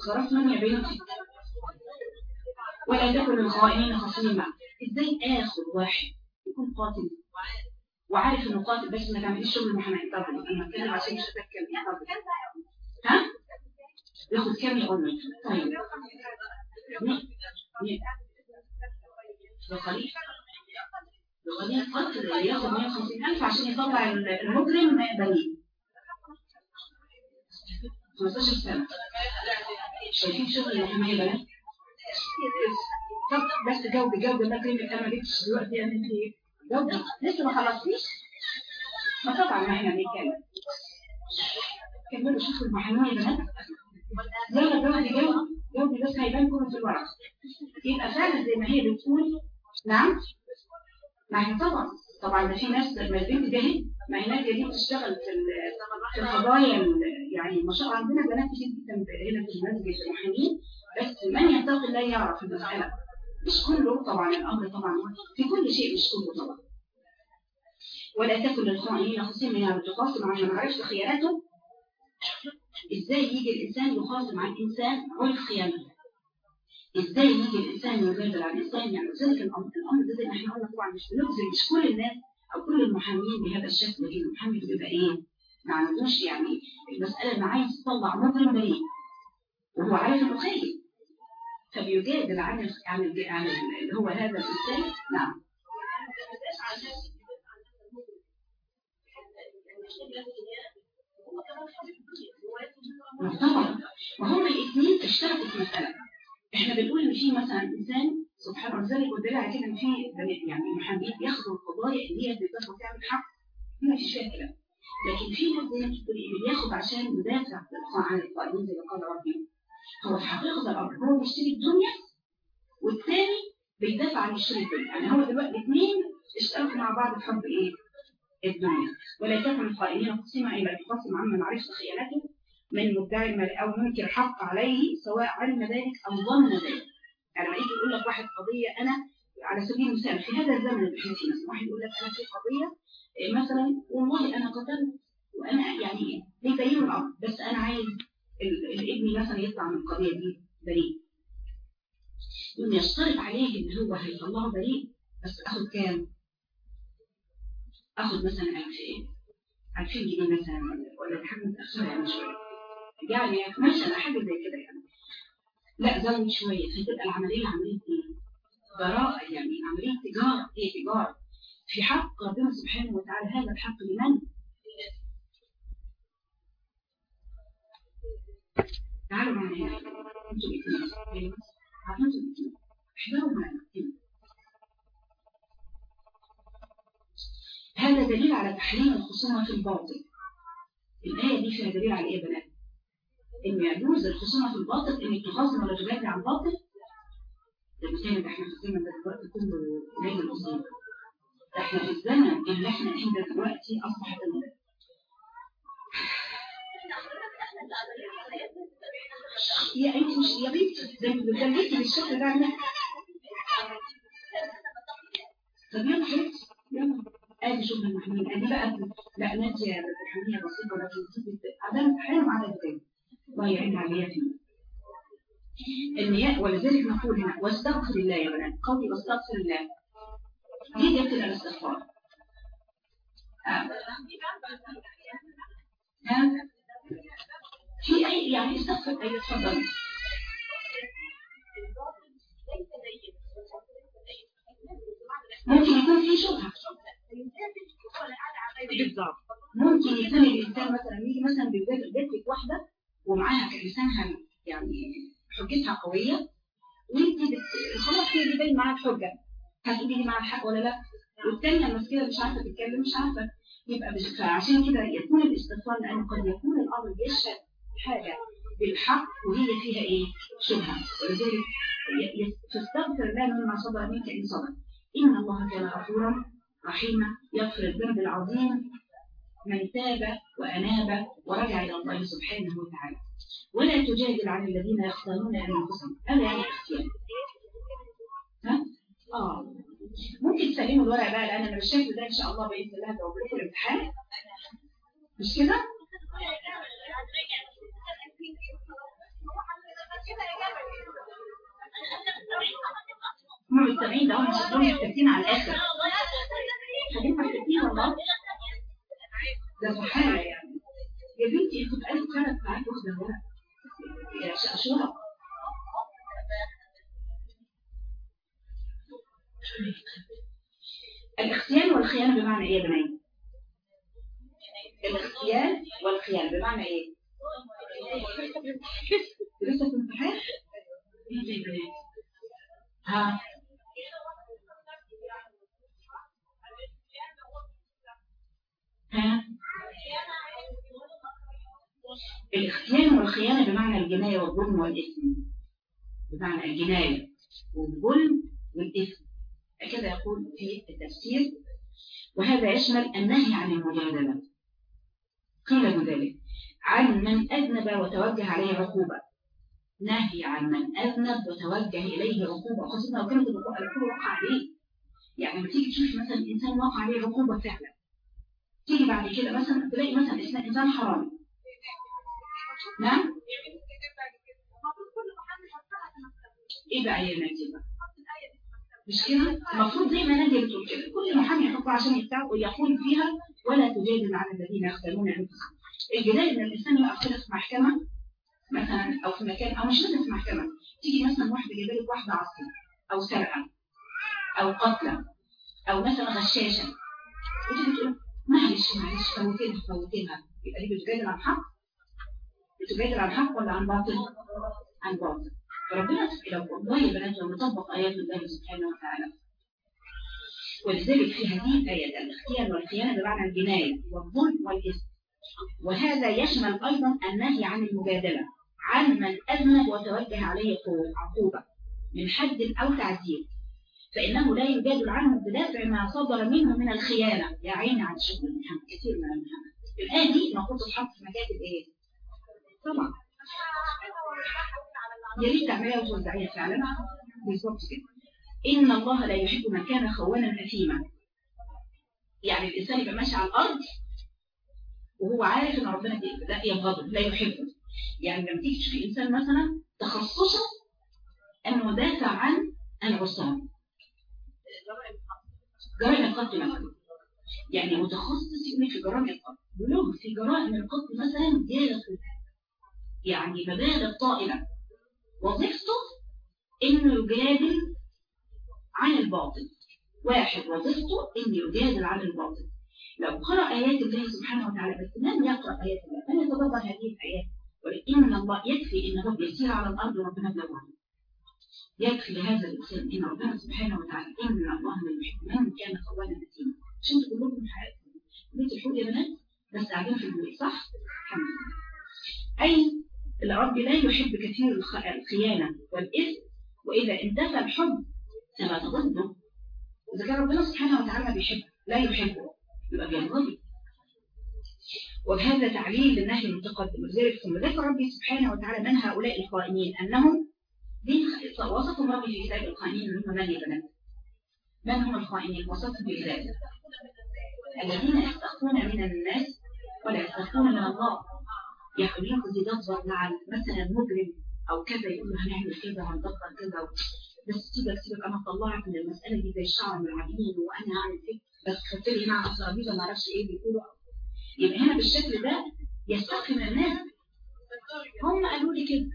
صرفت من بنتي. ولا تكن الخائنين خصيما. إزاي اخد واحد يكون قاتل؟ وعارف إنه قاتل بس ما تعمليش شغل المحامي طبعا أنا بتكلم عشان مش هتكلم ها؟ ياخد كام يا امي طيب. بقليل بقليل قتل ياخد 150000 عشان يطلع المجرم بريء 15 سنة. شايفين شغل المحامية بنات طب بس جاوبي جاوبي الله كلمة أنا ما جبتش دلوقتي أنا انت جاوبي لسه ما خلصتيش ما طبعا ما إحنا بنتكلم كملوا شوفوا المحامية بنات يلا جاوبي جاوبي جاوبي بس هيبان كله في الورق يبقى فعلا زي ما هي بتقول نعم. ما هي طبعا. طبعا ده في ناس لما البنت ما هي دي بتشتغل في القضايا يعني ما شاء الله عندنا بنات كتير جدا هنا في المسجد المحامين بس من يتقي الله يعرف المسألة مش كله طبعا الأمر طبعا في كل شيء مش كله طبعا. ولا تكن للخائنين خصيما يعني تخاصم عن من عرفت خيانته إزاي يجي الإنسان يخاصم عن إنسان عرف خيانته إزاي يجي الإنسان يجادل عن إنسان يعني ذلك الأمر الأمر ده زي ما إحنا قلنا طبعا مش بنبذل مش كل الناس أو كل المحامين بهذا الشكل لكن المحامي بيبقى إيه؟ ما عندوش يعني المسألة إنه عايز يطلع مجرم بريء وهو عارف إنه خايف. فبيجادل عن عن اللي هو هذا الإنسان. نعم. طبعا وهم الاثنين اشتركوا في مسألة إحنا بنقول إن في مثلا إنسان سبحان الله ذلك والدليل كده إن في يعني المحامين بياخدوا القضايا اللي هي بتقدر تعمل حق. ما فيش فيها كلام لكن في ناس زي ما اللي بياخد عشان يدافع عن القائمين زي قال ربي. هو في حقيقة الأمر. هو بيشتري الدنيا والثاني بيدافع عن يشتري الدنيا. يعني هو دلوقتي الاثنين اشتركوا مع بعض في حب إيه؟ الدنيا. ولا تكن القائلين قسيما إلا يقسم عمن عرفت خيانته من مدعي أو منكر حق عليه سواء علم ذلك أو ظن ذلك. يعني يجي يقول لك واحد قضية أنا على سبيل المثال في هذا الزمن فيه مثلا واحد يقول لك أنا في قضية مثلا والله أنا قتلت وأنا يعني تغيير الأمر؟ بس أنا عايز الابن مثلا يطلع من القضية دي بريء يقوم يشترط عليه إن هو هيطلعه بريء بس أخد كام؟ أخد مثلا 2000 2000 جنيه مثلا ولا حاجة متأخرة يعني شوية يعني مثلا حاجة زي كده يعني. لا زود شوية. فتبقى العملية عملية إيه؟ براءة يعني. عملية تجارة. هي تجارة؟ في حق ربنا سبحانه وتعالى. هذا الحق لمن؟ تعالوا معنا هنا. أنتوا الاثنين أنتوا الاثنين احضروا معنا. هذا دليل على تحريم الخصومة في الباطل. الآية دي فيها دليل على إيه يا بنات؟ إن يجوز الخصومة في الباطل انك تخاصم ولا تجادل عن باطل. ده مثال إحنا في الزمن ده دلوقتي كله قليل الاصول إحنا في الزمن اللي إحنا فيه ده دلوقتي أصبح زمن يا انت مش يا بنتي ده بتدلتي بالشكل ده عنك طب يلا حبيبتي يلا. أدي شغل المحمول أدي بقى لا ناديه الحميه بسيطة لكن عدم حرام على الزين الله يعين عليها فيه النياء ولذلك نقول هنا واستغفر الله يا بنات قولي واستغفر الله. دي جت الاستغفار. آه. ها؟ في أي يعني استغفر أي تفضل ممكن يكون في شبهة. بالظبط ممكن يكون الإنسان مثلا يجي مثلا بيجادل بنتك واحدة ومعاها لسانها يعني حجتها قوية. وانت. خلاص هي دي باين معاها الحجة. هتقولي لي معاها الحق ولا لا؟ والثانيه المسكينه مش عارفة تتكلم مش عارفة يبقى بش... فعشان كده يكون الاستغفار لأن قد يكون الأمر يشهد حاجة بالحق وهي فيها إيه؟ شبهة. ولذلك تستغفر الله مما صدر منك إن صدر. إن الله كان غفورا رحيما. يغفر الذنب العظيم. من تاب وأناب ورجع إلى الله سبحانه وتعالى. ولا تجادل عن الذين يختارون أنفسهم. هذا يعني اختيار. ها؟ آه. ممكن تسلموا الورق بقى لأن أنا بالشكل ده إن شاء الله بإذن الله هجاوب لكم الامتحان. مش كده؟ هم مستمعين ده هم مش مستمعين على الآخر. خلينا مستمعين والله. ده يعني يا بنتي أنتوا بقالكم ثلاث ساعات واخده الورق يا شقشوره الاختيان والخيانة بمعنى إيه يا بنات الاختيان والخيانة بمعنى إيه؟ لسه في امتحان ها؟ ها؟ الاختيان والخيانة بمعنى الجناية والظلم والإثم. بمعنى الجناية والظلم والإثم. هكذا يقول في التفسير وهذا يشمل النهي عن المجادلة. قيل بذلك عن من أذنب وتوجه عليه عقوبة. نهي عن من أذنب وتوجه إليه عقوبة. خاصة لو كانت العقوبة وقع عليه. يعني لما تيجي تشوف مثلا إنسان وقع عليه عقوبة فعلا تيجي بعد كده مثلا تلاقي مثلا إنسان حرامي. نعم؟ إيه بقى يا نادي بقى مش كده المفروض زي ما نادي بتقول كده كل محامي يحطها عشان يبتاع ويقول فيها ولا تجادل عن الذين يختارون انفسهم الجدال إن الإنسان يقف كده في محكمة مثلا أو في مكان أو مش لازم في محكمة تيجي مثلا واحدة جايبه لك واحدة عصي أو سرقة أو قتلة أو مثلا غشاشة. وتيجي تقول معلش معلش فوتينها فوتينها. يبقى دي بتجادل عن حق؟ بتجادل عن حق ولا عن باطل؟ عن باطل. فربنا لو والله يا لو نطبق آيات الله سبحانه وتعالى. ولذلك في هذه الآيات الاختيار والخيانة بمعنى الجناية والظلم والإثم. وهذا يشمل أيضا النهي عن المجادلة عن من أذنب وتوجه عليه عقوبة. من حد أو تعذيب. فإنه لا يجادل عنه بدافع ما صدر منه من الخيانة. يا عيني شغل محمد كثير من المحمد الآية دي المفروض تتحط في مكاتب إيه؟ طبعا. يا ريت تعمليها وتوزعيها فعلا. بالظبط كده. إن الله لا يحب من كان خوانا أثيما. يعني الإنسان يبقى ماشي على الأرض وهو عارف إن ربنا لا يبغضه لا يحبه. يعني لما تيجي تشوفي إنسان مثلا تخصصه أنه دافع عن العصام. جرائم القتل مثلا. يعني متخصص يقول في جرائم القتل. بلوغ في جرائم القتل مثلا زيادة يعني مبالغ طائلة وظيفته إنه يجادل عن الباطل. واحد وظيفته إنه يجادل عن الباطل. لو قرأ آيات الله سبحانه وتعالى بس لم يقرأ آيات الله فلا يتدبر هذه الآيات. ولكن الله يكفي انه بيسير على الأرض وربنا بلغه يكفي لهذا الإنسان إن ربنا سبحانه وتعالى إن الله من كان خوانا أثيما عشان تقول لكم حياتكم. بيت الحوت يا بنات بس قاعدين في البيت صح؟ الحمد لله. أي الرب لا يحب كثير الخ- الخيانة والإثم وإذا انتفى الحب ثبت ضده إذا كان ربنا سبحانه وتعالى بيحب لا يحبه يبقى بيغضب وبهذا تعليل للنهي المتقدم. ولذلك ثم ذكر ربي سبحانه وتعالى من هؤلاء الخائنين أنهم دين وصفهم ربي في كتاب الخائنين هم من يا بنات؟ من هم الخائنين وصفهم بذلك الذين يستخفون من الناس ولا يستخفون من الله. يحاولون يتدبر مع مثلا مجرم أو كذا يقول له هنعمل كذا هندبر كذا؟ بس سيبك سيبك أنا طلعت من المسألة دي زي الشعر من العجين وأنا هعمل كده بس خدت لي مع الترابيزه ما أعرفش إيه بيقولوا. يبقى هنا بالشكل ده يستخفي من الناس. هم قالوا لي كده.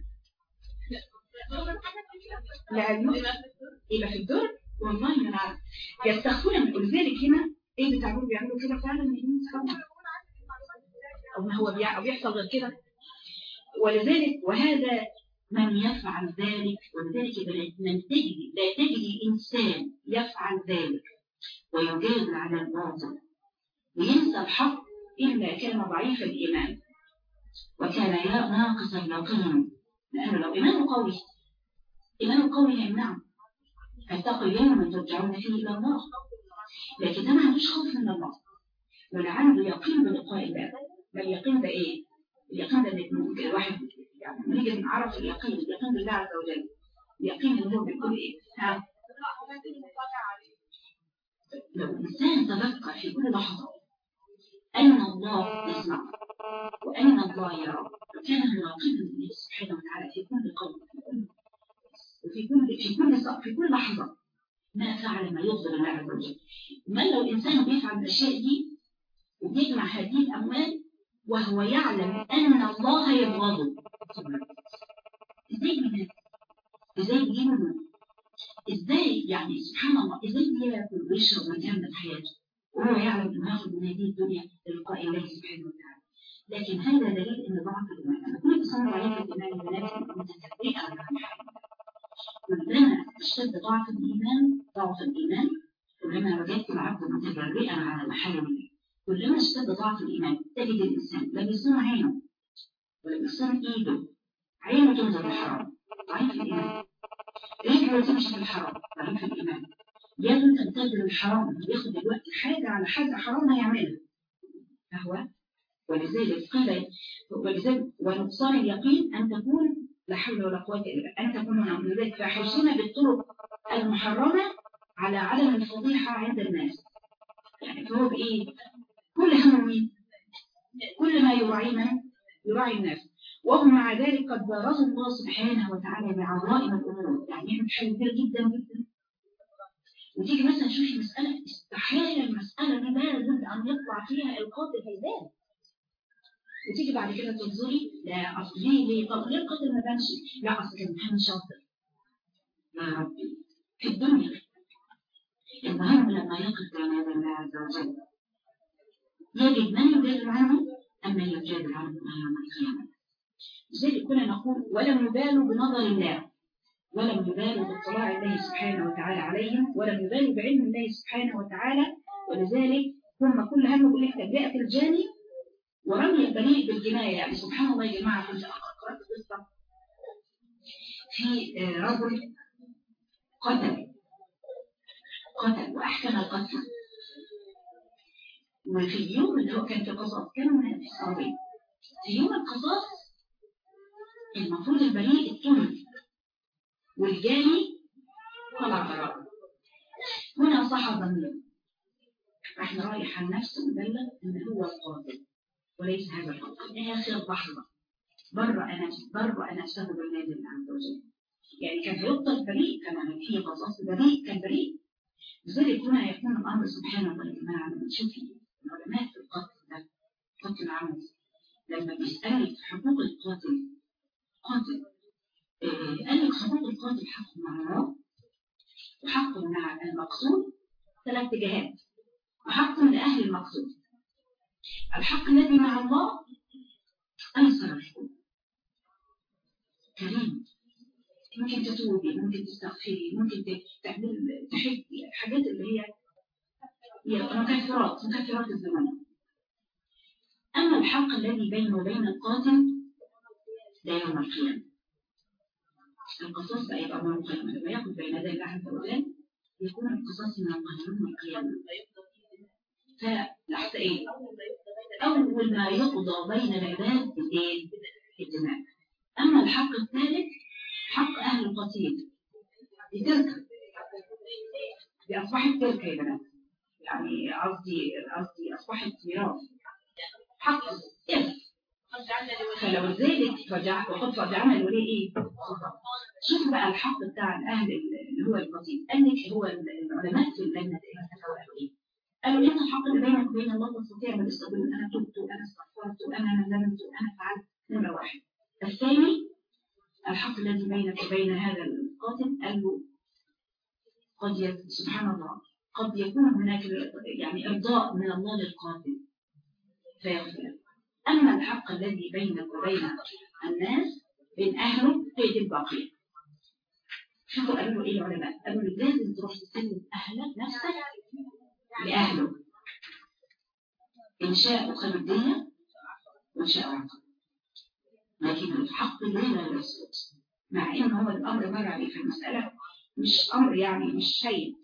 لعلمه يبقى في الدور. والله ما أنا عارف يستخفون من ولذلك هنا. إيه بتعملوا بيعملوا كده فعلا؟ من أو ما هو أو بيحصل غير كده. ولذلك وهذا من يفعل ذلك ولذلك من تجد لا تجد انسان يفعل ذلك. ويجادل على الباطل. وينسى الحق إلا كان ضعيف الإيمان. وكان يا- ناقص اليقين. لأنه لو ايمانه قوي. ايمانه قوي يمنعه فاتقوا يوما ترجعون فيه إلى الله. لكن ما عندوش خوف من الله. ولا يقين بلقاء الله. اليقين ده إيه؟ اليقين ده ان ممكن الواحد يعني نيجي نعرف اليقين اليقين بالله عز وجل اليقين اللي هو بيقول إيه؟ ها لو الانسان تذكر في كل لحظة أن الله يسمع وأن الله يرى وكان مراقبا لله سبحانه وتعالى في كل قول وفي كل في كل في كل لحظة ما فعل ما يغضب الله عز وجل ما لو الانسان بيفعل الأشياء دي وبيجمع هذه الأموال وهو يعلم أن الله يبغضه إزاي بينام إزاي بينام إزاي يعني سبحان الله إزاي بياكل ويشرب ويكمل حياته؟ وهو يعلم إنه يأخذ من هذه الدنيا للقاء الله سبحانه وتعالى. لكن هذا دليل إن ضعف الايمان أنا كل انسان ضعيف الإيمان ولكن على المحارم كلما اشتد ضعف الإيمان ضعف الإيمان. كلما وجدت العبد متجرئا على محارم كلما اشتد ضعف الايمان تجد الانسان لا بيصوم عينه ولا بيصوم ايده عينه تنظر الحرام ضعيف الايمان رجله تمشي في الحرام ضعيف الايمان يده تنتظر الحرام ياخد دلوقتي حاجة على حاجة حرام هيعملها فهو ولذلك قيل ولذلك ونقصان اليقين إن تكون لا حول ولا قوه الا بالله ان تكون من ذلك فحرصنا بالطرق المحرمه على عدم الفضيحة عند الناس. يعني فهو بإيه؟ كل همه مين؟ كل ما يراعي من يراعي الناس. وهم مع ذلك قد بارزوا الله سبحانه وتعالى بعظائم الأمور. يعني حاجة كبيرة جدا جدا. وتيجي مثلا تشوفي مسألة استحالة المسألة دي لازم أن يطلع فيها القاتل هيبان وتيجي بعد كده تنظري لا أصل ليه ليه؟ طب ليه القاتل ما بانش؟ لا أصل كان محمد شاطر. يا ربي. في الدنيا. المهم لما يقف بين يدي الله عز وجل يجد من يجادل عنه أم من يجادل عنه يوم القيامة. لذلك كنا نقول ولم يبالوا بنظر الله ولم يبالوا باطلاع الله سبحانه وتعالى عليهم ولم يبالوا بعلم الله سبحانه وتعالى. ولذلك هم كل هم يقول لك تبرئة الجاني ورمي البريء بالجناية. يعني سبحان الله يا جماعة كنت قرأت قصة في آه، رجل قتل قتل وأحكم القتل. وفي اليوم اللي هو كان في القصاص كانوا السعودية في يوم القصاص المفروض البريء اتهم والجاني طلع براءة هنا صح ظني راح رايح عن نفسه وبلغ إن هو القاتل وليس هذا القاتل آخر لحظة. برأ نفسه برأ نفسه بالنادي عز وجل يعني كان هيفضل بريء كما في قصاص بريء كان بريء. لذلك هنا يكون الأمر سبحانه وتعالى. تشوفي العلماء في القتل ده قتل العمد لما بيسألك حقوق القاتل قاتل آه، قال لك حقوق القاتل حق مع الله وحق مع المقصود ثلاث جهات وحق لأهل المقصود الحق الذي مع الله أيسر الحقوق كريم ممكن تتوبي ممكن تستغفري ممكن تعمل تحبي الحاجات اللي هي مكفرات الذنوب أما الحق الذي بينه وبين القاتل ده يوم القيامة. القصاص يبقى يوم القيامة لما ياخد بين يدي الله عز وجل يكون القصاص من الله يوم القيامة. فلحظة إيه؟ أول ما يقضى بين العباد بالإيه؟ الدماء أما الحق الثالث حق أهل القتيل. دي تركة دي أصبحت تركة يا بنات يعني قصدي قصدي أصبحت ميراث حق. فلو ذلك فرجع وقد فرجعنا الولي إيه؟ شوف بقى الحق بتاع الأهل اللي هو القتيل قال لك هو العلماء في اللجنة قالوا إيه؟ قالوا إن الحق اللي بينك وبين الله تستطيع من الاستقبال أنا تبت وأنا استغفرت وأنا ندمت وأنا فعلت. نمرة واحد. الثاني الحق الذي بينك وبين هذا القاتل. قال له قد سبحان الله. قد يكون هناك يعني إرضاء من الله للقاتل فيغفر أما الحق الذي بينك وبين الناس بين أهله هي دي الباقية شوفوا قالوا إيه العلماء قالوا لازم تروح تسلم أهلك نفسك لأهله. إن شاء خلدية وإن شاء عقل لكن الحق لا يسقط مع إن هو الأمر مر عليه في المسألة مش أمر يعني مش شيء.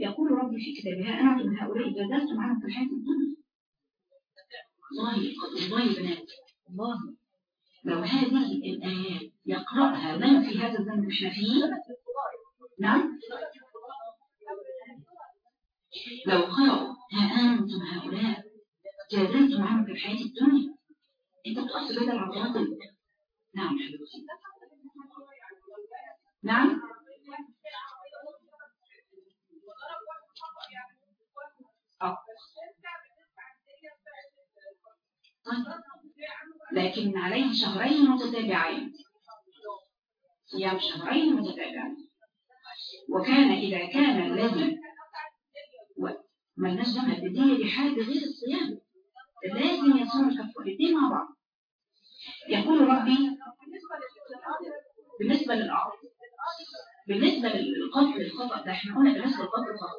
يقول ربي في كتابها أنا من هؤلاء جادلتم عنهم في الحياة الدنيا والله والله بنات والله. لو هذه الآيات يقرأها من في هذا الزمن إحنا فيه نعم. لو قرأوا ها أنتم هؤلاء جادلتم عنهم في الحياة الدنيا؟ إنت بتقص بين العضلات نعم. حبيبتي نعم أه. طيب لكن عليه شهرين متتابعين. صيام شهرين متتابعين. وكان إذا كان الذي ملناش دم الدية دي حاجة غير الصيام؟ لازم يصوم الكفارتين مع بعض. يقول ربي بالنسبة للأرض بالنسبة للقتل الخطأ ده إحنا قلنا بالنسبة للقتل الخطأ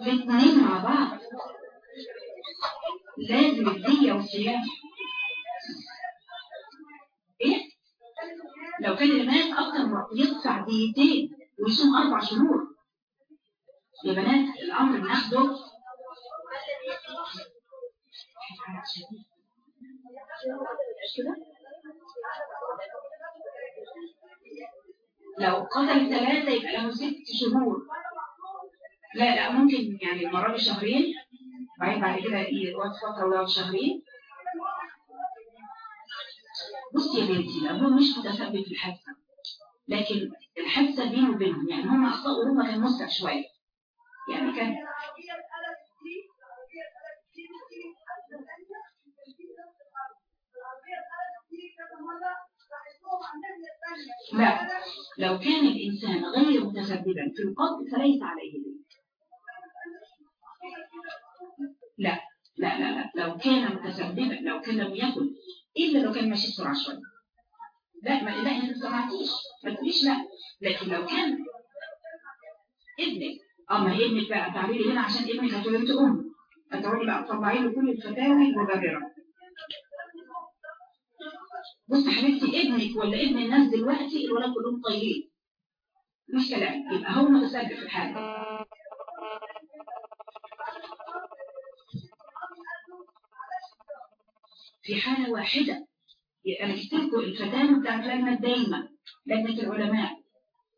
الاثنين مع بعض. لازم الدية والصيام إيه؟ لو كان المال أكتر يدفع ديتين ويصوم أربع شهور. يا بنات الأمر بناخده لو قتل ثلاثة يبقى له ست شهور. لا لا ممكن يعني المرة دي شهرين. بعدين بعد كده يقعد فترة ولو شهرين. بصي يا بنتي الأبوه مش متسبب في الحادثة. لكن الحادثة بينه وبينهم يعني هم أخطاء أوروبا كان مسرع شوية. يعني كان لا لو كان الإنسان غير متسببا في القتل فليس عليه دين لا لا لا لا. لو كان متسببا لو كان لم يكن إلا لو كان ماشي بسرعة شوية. لا ما لا انت ما سمعتيش ما تقوليش لا. لكن لو كان ابنك اما هي ابنك بقى تعبيري هنا؟ عشان ابنك هتولد أم. هتقعدي بقى تطلعي له كل الفتاوي المبررة. بص حبيبتي ابنك ولا ابن الناس دلوقتي الولاد كلهم طيبين. مش كلام. يبقى هو متسبب في الحاله في حالة واحدة. أنا قلت لكم الفتاوى بتاعت لجنة دايما لجنة العلماء.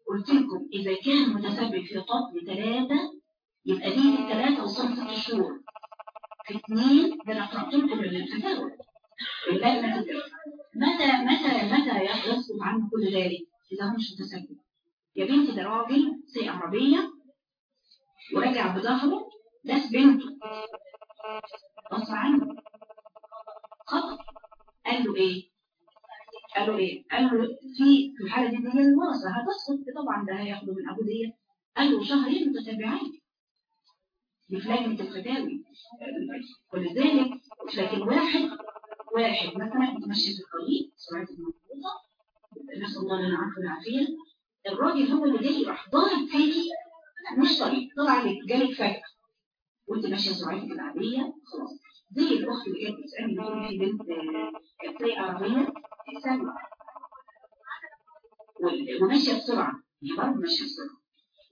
قلت لكم إذا كان متسبب في قتل ثلاثة يبقى دي الثلاثة وصلت ست شهور في اثنين ده أنا قرأت لكم الفتاوى اللجنة متى متى متى يسقط عنه كل ذلك؟ إذا هو مش متسبب. يا بنتي ده راجل سي عربية ورجع بظهره داس بنته غصب عنه. قال له إيه؟ قال له إيه؟ قال له في في الحالة دي دي الورثة هتسقط طبعا ده هياخده من أبو دية قال له شهرين متتابعين. دي في لجنة الفتاوي ولذلك لكن واحد واحد مثلا يتمشي في الطريق سرعة المضبوطة نسأل الله لنا عفو العافية. الراجل هو اللي جاي راح ضارب فيكي مش طريق طلع عليك جالك فجأة. وأنت ماشية سرعتك العادية خلاص. زي الأخت اللي كانت بتسألني بتقول في بنت كانت سايقة عربية وماشية بسرعة هي برضه ماشية بسرعة.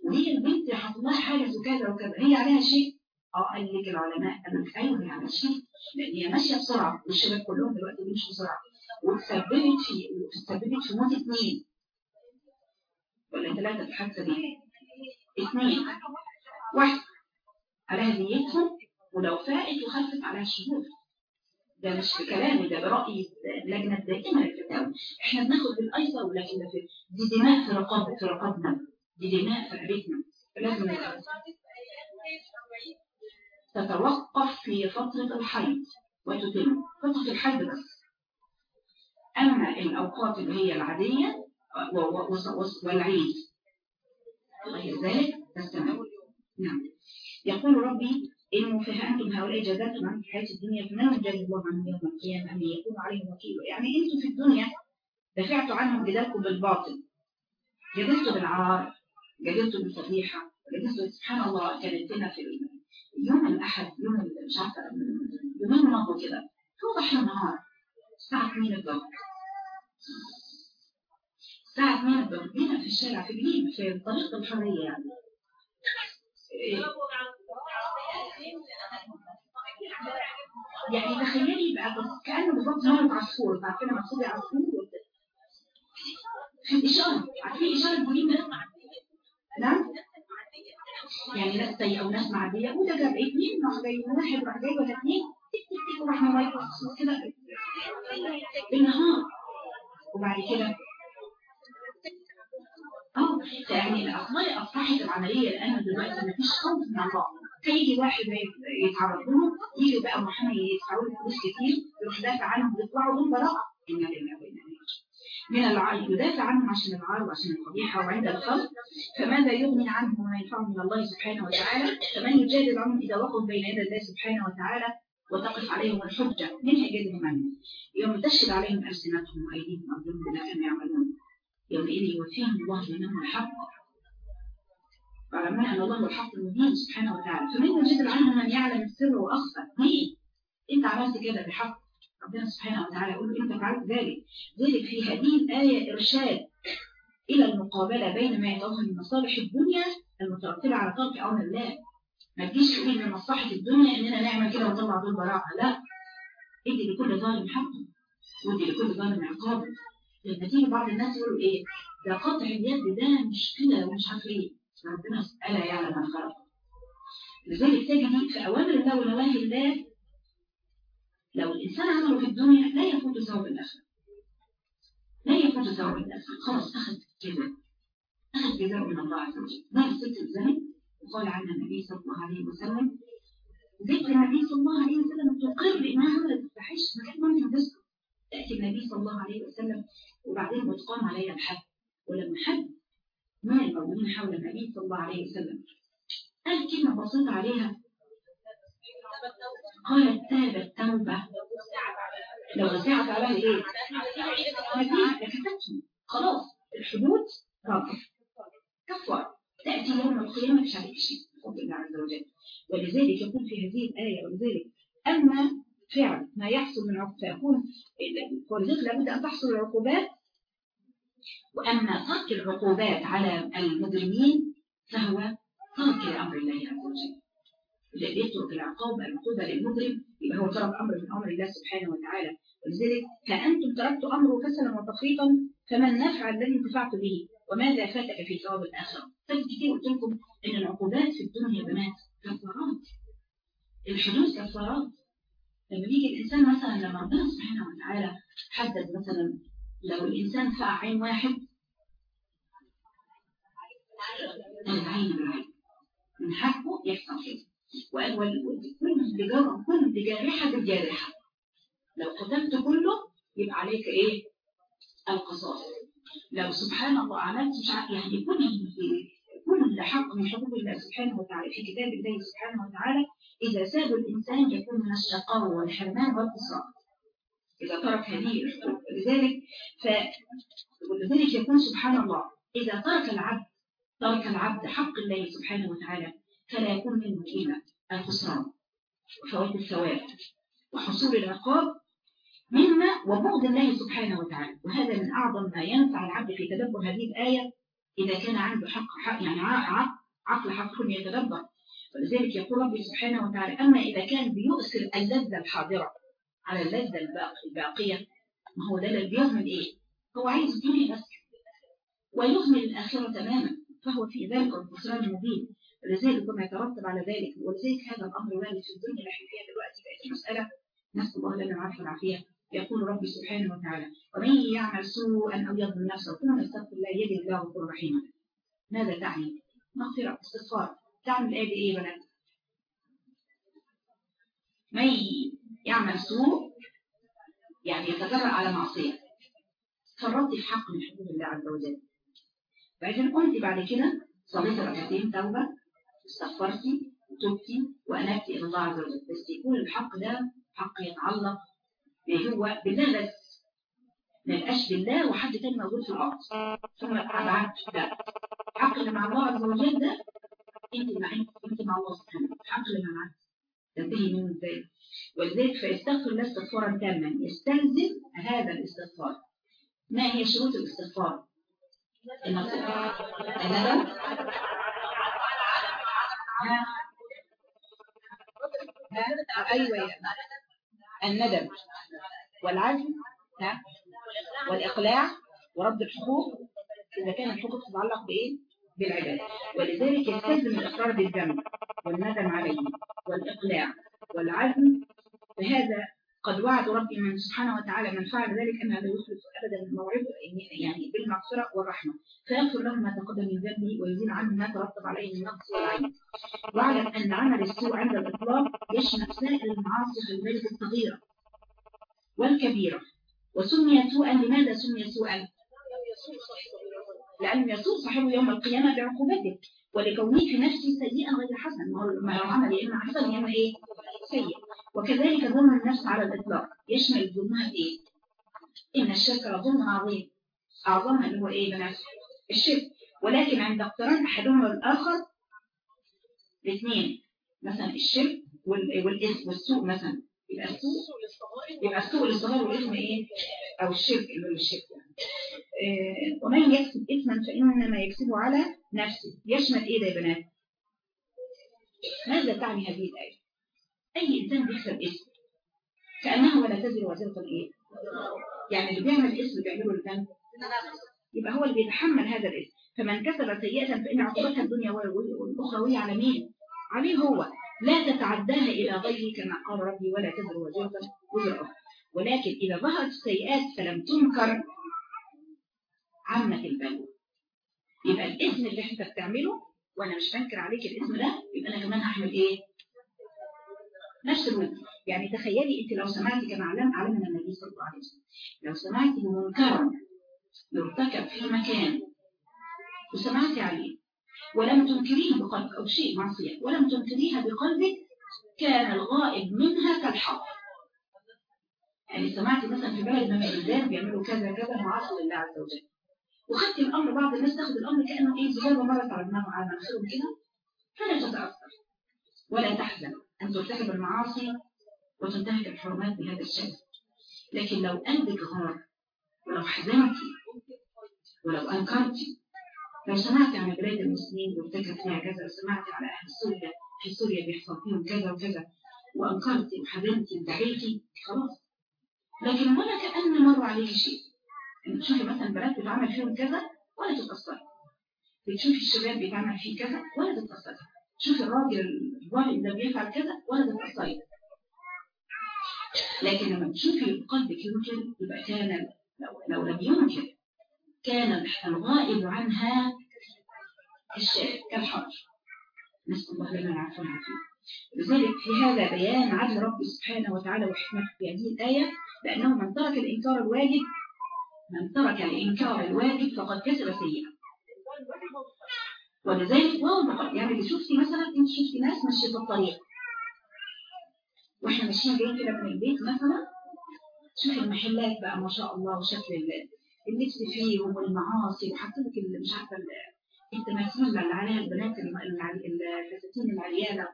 وهي البنت حصل لها حادث وكذا وكذا هي عليها شيء؟ آه قال لك العلماء قالوا لك أيوه هي عليها شيء. لأن هي ماشية بسرعة. والشباب كلهم دلوقتي بيمشوا بسرعة. وتسببت في تسببت في موت اثنين ولا ثلاثة في الحادثه دي. اثنين واحد. عليها ديتهم. ولو فاقت وخلفت عليها شهور ده مش بكلامي ده برأي اللجنة الدائمة للفتاوى. إحنا بناخد بالأيسر ولكن في دي دماء في رقاب في رقابنا. دي دماء في رقبتنا لازم تتوقف في فترة الحيض وتتم. فترة الحيض بس. أما الأوقات اللي هي العادية والعيد. غير ذلك تستمر نعم. يقول ربي إن فأنتم هؤلاء جادلتم عن الحياة الدنيا فمن يجازي الله عنهم يوم القيامة؟ أن يكون عليهم وكيل. يعني أنتم في الدنيا دفعتوا عنهم جدالكم بالباطل. جدلتوا بالعار جدلتوا بالفضيحة جدلتوا سبحان الله كانت في يوم الأحد يوم مش عارفة يومين مضوا كده توضح النهار. الساعة 2 الظهر. الساعة 2 الظهر. هنا في الشارع؟ في جنين في طريق الحرية يعني. إيه، يعني تخيلي بقى بس كأنه بالظبط نار عصفور عارفين مقصود عصفور في الإشارة عارفين إشارة مهمة نعم. يعني ناس سيئة وناس معدية. وده جاب اثنين راح جاي واحد راح جاي ولا اثنين وراح موبايل كده. بالنهار. وبعد كده. آه يعني الأخبار أصبحت العملية لأن دلوقتي مفيش خوف من الله هيجي واحد يتعرض لهم يجي بقى محامي يدفعوا له فلوس كتير يروح دافع عنهم ويطلعوا دول وإنا إليه من العار يدافع عنهم عشان العار وعشان الفضيحة وعند الخلق. فماذا يغني عنه وما ينفعه من الله سبحانه وتعالى؟ فمن يجادل عنهم إذا وقفوا بين يدي الله سبحانه وتعالى وتقف عليهم الحجة؟ من يجادلهم عنه يوم تشهد عليهم ألسنتهم وأيديهم وأرجلهم بما كانوا يعملون. يومئذ يوفيهم الله دينهم الحق. أن الله الحق المبين سبحانه وتعالى. فمن يجادل عنه من يعلم السر وأخفى. ليه؟ أنت عملت كده بحق ربنا سبحانه وتعالى يقول له أنت فعلت ذلك. ذلك في هذه الآية إرشاد إلى المقابلة بين ما يتوهم من مصالح الدنيا المترتبة على ترك أمر الله. ما تجيش تقول من مصلحة الدنيا إننا نعمل كده ونطلع دول براءة. لا. ادي لكل ظالم حقه وادي لكل ظالم عقابه لما تيجي بعض الناس يقولوا إيه؟ ده قطع اليد ده مش كده ومش عارف إيه. ربنا ألا يعلم من خلق لذلك تجد في أوامر الله ونواهي الله. لو الإنسان عمله في الدنيا لا يفوت ثواب الآخرة لا يفوت ثواب الآخرة خلاص أخذ جزاء أخذ جزاء من الله عز وجل. ما الست الزاني وقال عنها النبي صلى الله عليه وسلم. ذكر النبي صلى الله عليه وسلم تقر بأنها عملت الفحش ما كان ممكن تسكت تأتي النبي صلى الله عليه وسلم وبعدين بتقام عليها الحد ولما حد من الموجودين حول النبي صلى الله عليه وسلم. قال كلمة بسيطة عليها. قالت تابت توبة لو وسعت عليها إيه؟ هذه كتبتهم خلاص. الحدود رابط كفر تأتي يوم القيامة مش عليك شيء بفضل الله عز وجل. ولذلك يقول في هذه الآية ولذلك. أما فعل ما يحصل من عقوبة فيكون ولذلك لابد أن تحصل العقوبات وأما ترك العقوبات على المجرمين فهو ترك لأمر الله عز وجل اللي يترك العقاب العقوبة للمجرم يبقى هو ترك أمر من أمر الله سبحانه وتعالى. ولذلك فأنتم تركتوا أمره كسلا وتفريطا فما النفع الذي انتفعت به وماذا فاتك في ثواب الآخرة فات كتير قلت لكم إن العقوبات في الدنيا بنات كفارات. الحدود كفارات. لما يجي الإنسان مثلا لما ربنا سبحانه وتعالى حدد مثلا لو الإنسان فقع عين واحد العين بالعين من حقه يحصل كده وقال كل بجارة كل بجارحة بالجارحة لو قتلت كله يبقى عليك إيه؟ القصاص. لو سبحان الله عملت مش عارف يعني كل كل حق من حقوق الله سبحانه وتعالى في كتاب الله سبحانه وتعالى إذا ساب الإنسان يكون من الشقاوة والحرمان والخسران إذا ترك هذه لذلك ف ولذلك يكون سبحان الله إذا ترك العبد ترك العبد حق الله سبحانه وتعالى فلا يكون منه إلا الخسران. وفوات الثواب وحصول العقاب مما وبغض الله سبحانه وتعالى. وهذا من أعظم ما ينفع العبد في تدبر هذه الآية إذا كان عنده حق, حق يعني عقل حق يتدبر. ولذلك يقول ربي سبحانه وتعالى أما إذا كان بيؤثر اللذة الحاضرة على اللذة الباقية ما هو ده اللي بيهمل إيه؟ هو عايز الدنيا بس. ويهمل الآخرة تماما. فهو في ذلك الخسران المبين ولذلك ما يترتب على ذلك ولذلك هذا الأمر وارد في الدنيا اللي إحنا فيها دلوقتي بقت مسألة. نسأل الله لنا العافية والعافية. يقول ربي سبحانه وتعالى ومن يعمل سوءا أو يظلم نفسه ثم يستغفر الله يجد الله غفور رحيما. ماذا تعني؟ مغفرة استغفار. تعمل الآية إيه يا بنات؟ من يعمل سوء يعني يتجرأ على معصية. فرطت في حق من حقوق الله عز وجل. بعدين قمت بعد كده. صليت ركعتين توبة استغفرتي وتبتي وأنبتي إلى الله عز وجل. بس يكون الحق ده حق يتعلق هو بالله بس. ما يبقاش بالله وحد تاني موجود في الأرض. ثم أبعد لا الحق اللي مع الله عز وجل ده أنت مع أنت مع الله سبحانه الحق اللي مع تنتهي منه إزاي ولذلك فيستغفر الله استغفارا تاما. يستلزم هذا الاستغفار. ما هي شروط الاستغفار؟ الندم. والعزم والإقلاع ورد الحقوق. إذا كان الحقوق تتعلق بإيه؟ بالعباد ولذلك يستلزم الإقرار بالذنب والندم عليه. والإقلاع والعزم فهذا قد وعد ربي من سبحانه وتعالى من فعل ذلك أنه لا يخلف أبدا موعده يعني بالمغفرة والرحمة. فيغفر له ما تقدم من ذنبه ويزيل عنه ما ترتب عليه من نقص والعين واعلم أن عمل السوء عند الإطلاق يشمل سائر المعاصي في البلد الصغيرة والكبيرة. وسمي سوءا لماذا سمي سوءا؟ لأنه يسوء صاحبه يوم القيامة بعقوبته ولكونه في نفسه سيئا غير حسن. ما هو عمل يا إما حسن يا إما إيه؟ سيء. وكذلك ظلم النفس على الإطلاق يشمل ظلمها إيه؟ إن الشرك لظلم عظيم أعظمها اللي هو إيه بنفسه الشرك ولكن عند اقتران أحدهما الآخر الاثنين مثلا الشرك والإثم والسوء مثلا يبقى السوء يبقى السوء للصغير والإثم إيه؟ أو الشرك اللي هو الشرك يعني. إيه ومن يكسب إثما فإنما يكسبه على نفسه يشمل إيه ده يا بنات؟ ماذا تعني هذه الآية؟ أي إنسان بيكسب اسم كأنه ولا تزر وزرة إيه؟ يعني اللي بيعمل اسم بيعمله الذنب يبقى هو اللي بيتحمل هذا الاسم. فمن كسب سيئة فإن عقوبتها الدنيا والأخروية على مين؟ عليه هو. لا تتعداها إلى غيره كما قال ربي ولا تزر وزرة وزر أخرى. ولكن إذا ظهرت السيئات فلم تنكر عمت البلوى يبقى الاسم اللي أنت بتعمله وأنا مش بنكر عليك الاسم ده يبقى أنا كمان هحمل إيه؟ الوزن يعني تخيلي انت لو سمعتي كما علم علمنا النبي صلى الله عليه وسلم. لو سمعتي بمنكر يرتكب في مكان وسمعتي عليه ولم تنكريه بقلبك أو شيء معصية ولم تنكريها بقلبك كان الغائب منها كالحق. يعني سمعتي مثلا في بلد من البلدان بيعملوا كذا كذا معاصي لله عز وجل. وخدتي الأمر بعض الناس تاخد الأمر كأنه إيه زجاجه مرت على دماغه على مناخيرهم كده فلا تتأثر ولا تحزن. أن ترتكب المعاصي وتنتهك الحرمات بهذا الشكل. لكن لو قلبك غار ولو حزنتي ولو أنكرتي لو سمعت عن بلاد المسلمين وارتكب فيها كذا وسمعت على أهل سوريا في سوريا بيحصل فيهم كذا وكذا وأنكرتي وحزنتي ودعيتي خلاص. لكن ولا كأن مر عليك شيء. يعني تشوفي مثلا بنات بتعمل فيهم كذا ولا تتأثري بتشوفي الشباب بيتعمل فيه كذا ولا تتأثري شوف الراجل الظالم ده بيفعل كذا ولا تتأثري لكن لما تشوفي قلبك ينكر يبقى كان لو, لو لم ينكر كان الغائب عنها الشارع كالحرج نسأل الله لنا العفو والعافية. لذلك في هذا بيان عدل ربي سبحانه وتعالى وحكمته في هذه الآية لأنه من ترك الإنكار الواجب من ترك الإنكار الواجب فقد كسب ولذلك واضح يعني شفتي مثلا انت شفتي ناس ماشية في الطريق. وإحنا ماشيين جايين كده من البيت مثلا. شوفي المحلات بقى ما شاء الله وشكل اللبس فيهم والمعاصي وحاطين لك مش عارفة التماثيل اللي عليها البنات الفساتين العريانه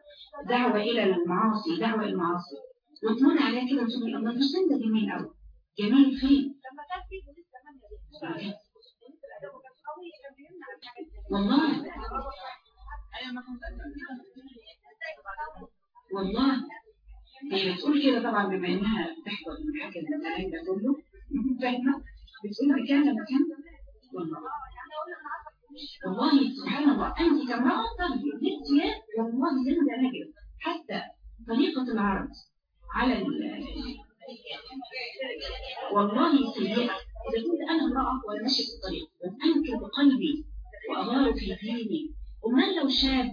دعوة إلى المعاصي دعوة إلى المعاصي. وتمر عليها كده وتقول الله بس انت جميل قوي جميل فين؟ والله. والله. هي بتقول كده طبعا بما إنها تحضر من حاجة الكلام ده كله. فاهمة؟ بتقول مكان لمكان والله. والله سبحان الله. أنت كامراه جبت والله زي ما نجد حتى طريقة العرض على ال والله سيئة. إذا كنت أنا امرأة وأنا ماشية في الطريق وانكر بقلبي واغار في ديني. ومن لو شاب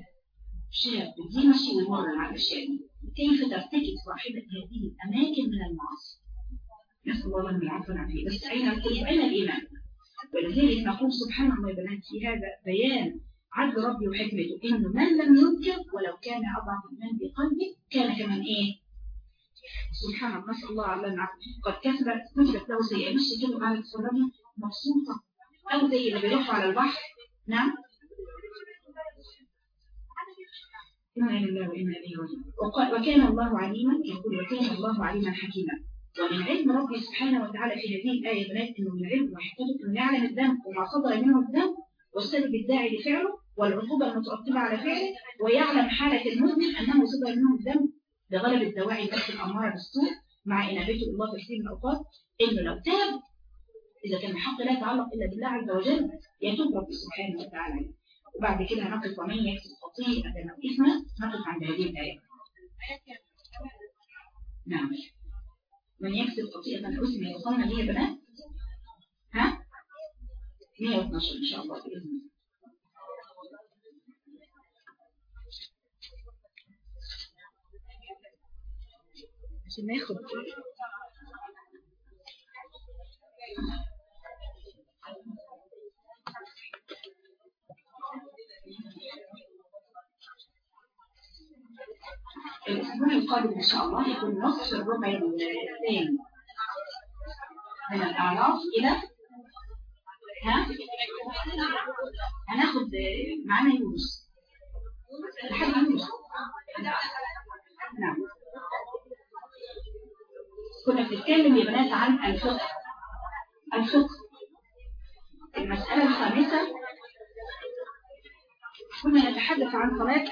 شاب يمشي ويمر على الشام كيف ترتكب صاحبة هذه الأماكن من المعاصي؟ نسأل الله من العفو والعافية بس أين أين الإيمان؟ ولذلك نقول سبحان الله يا بنات في هذا بيان عدل ربي وحكمته إنه من لم ينكر ولو كان أضعف الإيمان بقلبه كان كمان إيه؟ سبحان الله نسأل الله على العفو. قد كتبت كتبت له سيئة مش كده؟ قاعدة تتفرجي مبسوطة. أو زي اللي بيروحوا على البحر نعم؟ إنا لله وإنا إليه راجعون. وكان الله عليما يقول وكان الله عليما حكيما. ومن علم ربي سبحانه وتعالى في هذه الآية بنات إنه من علم وحكمته إنه يعلم الذنب وما صدر منه الذنب والسبب الداعي لفعله والعقوبة المترتبة على فعله ويعلم حالة المؤمن أنه صدر منه الذنب لغلب الدواعي النفس الأمارة بالسوء مع إنابته الله في كثير من الأوقات إنه لو تاب إذا كان الحق لا يتعلق إلا بالله عز وجل يتوب ربي سبحانه وتعالى. وبعد كده هنقف ومن يكسب خطيئة أو إثما نقف عند هذه الآية. نعم. من يكسب خطيئة أو إثما وصلنا ليه يا بنات؟ ها؟ 112 إن شاء الله بإذن الله. عشان ناخد الأسبوع القادم إن شاء الله يكون نصف الربع الثاني من الأعراف. إلى ها؟ هناخد معانا يونس. لحد يونس. نعم. كنا بنتكلم يا بنات عن الفقه. الفقه. المسألة الخامسة. كنا نتحدث عن صلاة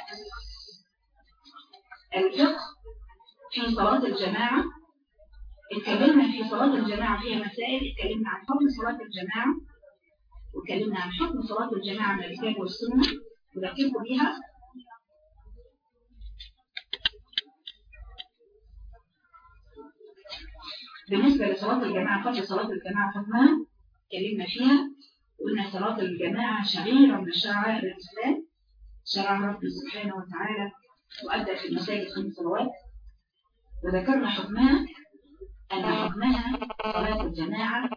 الفقه في صلاة الجماعة. اتكلمنا في صلاة الجماعة فيها مسائل. اتكلمنا عن حكم صلاة الجماعة واتكلمنا عن حكم صلاة الجماعة من الكتاب والسنة وذكرت بيها. بالنسبة لصلاة الجماعة قبل صلاة الجماعة حكمها اتكلمنا فيها قلنا صلاة الجماعة شعيرة من شعائر الإسلام. شرع ربي سبحانه وتعالى تؤدى في المساجد خمس صلوات وذكرنا حكمها أن حكمها صلاة الجماعة.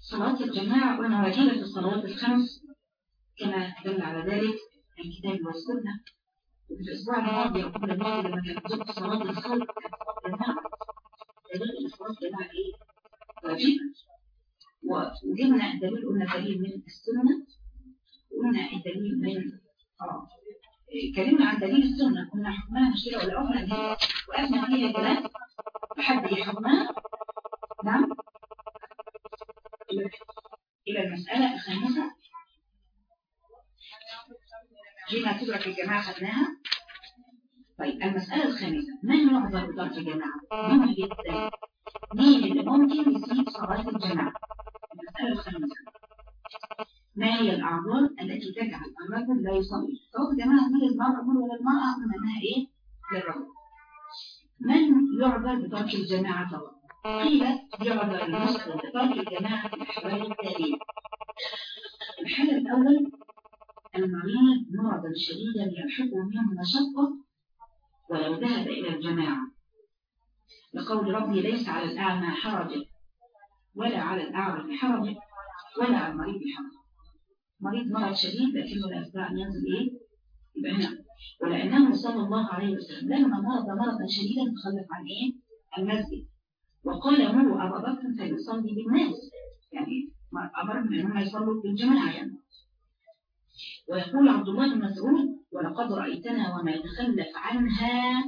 صلاة الجماعة قلنا واجبة الصلوات الخمس كما دل على ذلك الكتاب والسنة. وفي الأسبوع الماضي يقول النبي لما كانت صلاة الخلق جماعة دليل الصلاة جماعة إيه؟ واجبة وجبنا دليل قلنا دليل من السنة قلنا الدليل من آه اتكلمنا عن دليل السنة قلنا حكمها مش كده ولا قلنا دي وقفنا فيها كلام لحد حكمها نعم. إلى المسألة الخامسة. جينا تدرك الجماعة خدناها. طيب المسألة الخامسة. من يعذر بترك الجماعة؟ مهم جدا مين اللي ممكن يسيب صلاة الجماعة؟ الخامسة ما هي الأعذار التي تجعل الرجل لا يصلي؟ صلاة الجماعة من للمرأة ولا للمرأة من أنها إيه؟ للرجل من يعذر بترك الجماعة طبعا؟ قيل يعذر المسلم بترك الجماعة في الأحوال التالية الحالة الأول المريض مرضا شديدا يلحقه منه مشقة ولو ذهب إلى الجماعة لقول ربي ليس على الأعمى حرج ولا على الأعرج حرج ولا على المريض حرج مريض مرض شديد لكنه لا يستطيع أن ينزل إيه؟ يبقى هنا ولأنه صلى الله عليه وسلم لما مرض مرضا شديدا تخلف عن إيه؟ المسجد وقال مروا أبا بكر فيصلي بالناس يعني أمرهم أنهم يصلوا بالجماعة يعني ويقول عبد الله بن مسعود ولقد رأيتنا وما يتخلف عنها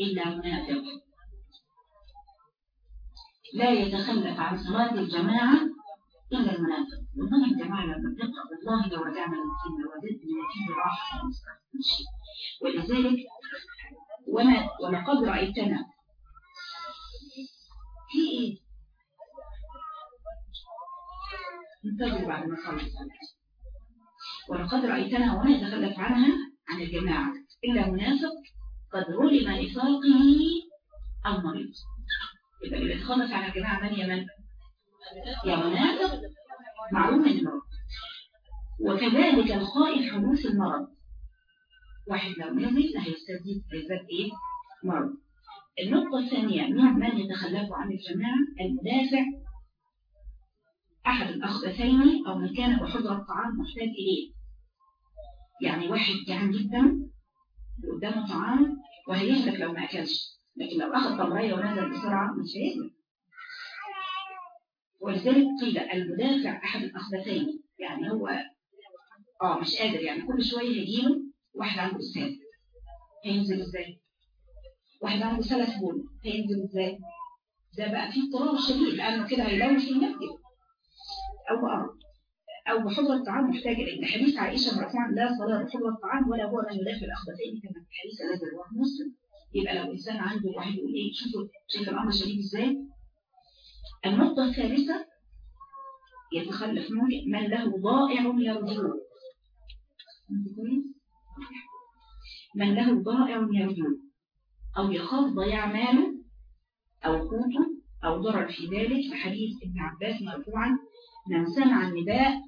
إلا منافق لا يتخلف عن صلاة الجماعة إلا المنافق. والله الجماعة لما بنقرأ والله لو رجعنا للسنة وجدنا فيه راحة ولذلك وما ولقد رأيتنا. في إيه؟ انتظر بعد ما صلى ولقد رأيتنا وما يتخلف عنها عن الجماعة. إلا منافق قد علم نفاقه المريض. بيتخلف عن الجماعة من يمن يا منافق معلوم المرض وكذلك الخائف حدوث المرض واحد لو نزل هيستزيد هيزداد إيه مرض النقطة الثانية من من يتخلف عن الجماعة المدافع أحد الأخبثين أو من كان بحضر الطعام محتاج إليه. يعني واحد جعان جدا قدامه طعام وهيهلك لو ما أكلش لكن لو أخذ طمرية ونزل بسرعة مش هيهلك ولذلك قيل المدافع أحد الأخبثين يعني هو آه مش قادر. يعني كل شوية يجيله واحد عنده إسهال هينزل إزاي؟ واحد عنده سلس بول هينزل إزاي؟ ده بقى فيه اضطراب شديد لأنه كده هيلوث المسجد أو أرض أو بحضرة الطعام محتاج إلى حديث عائشة مرفوعا لا صلاة بحضرة الطعام ولا هو من يدافع الأخبثين كما في الحديث الذي رواه مسلم. يبقى لو إنسان عنده واحد يقول إيه شوفوا شايف الأمر شديد إزاي. النقطة الثالثة يتخلف من له ضائع يرجوه من له ضائع يرجوه أو يخاف ضياع ماله أو قوته أو ضرر في ذلك. في حديث ابن عباس مرفوعا من سمع النداء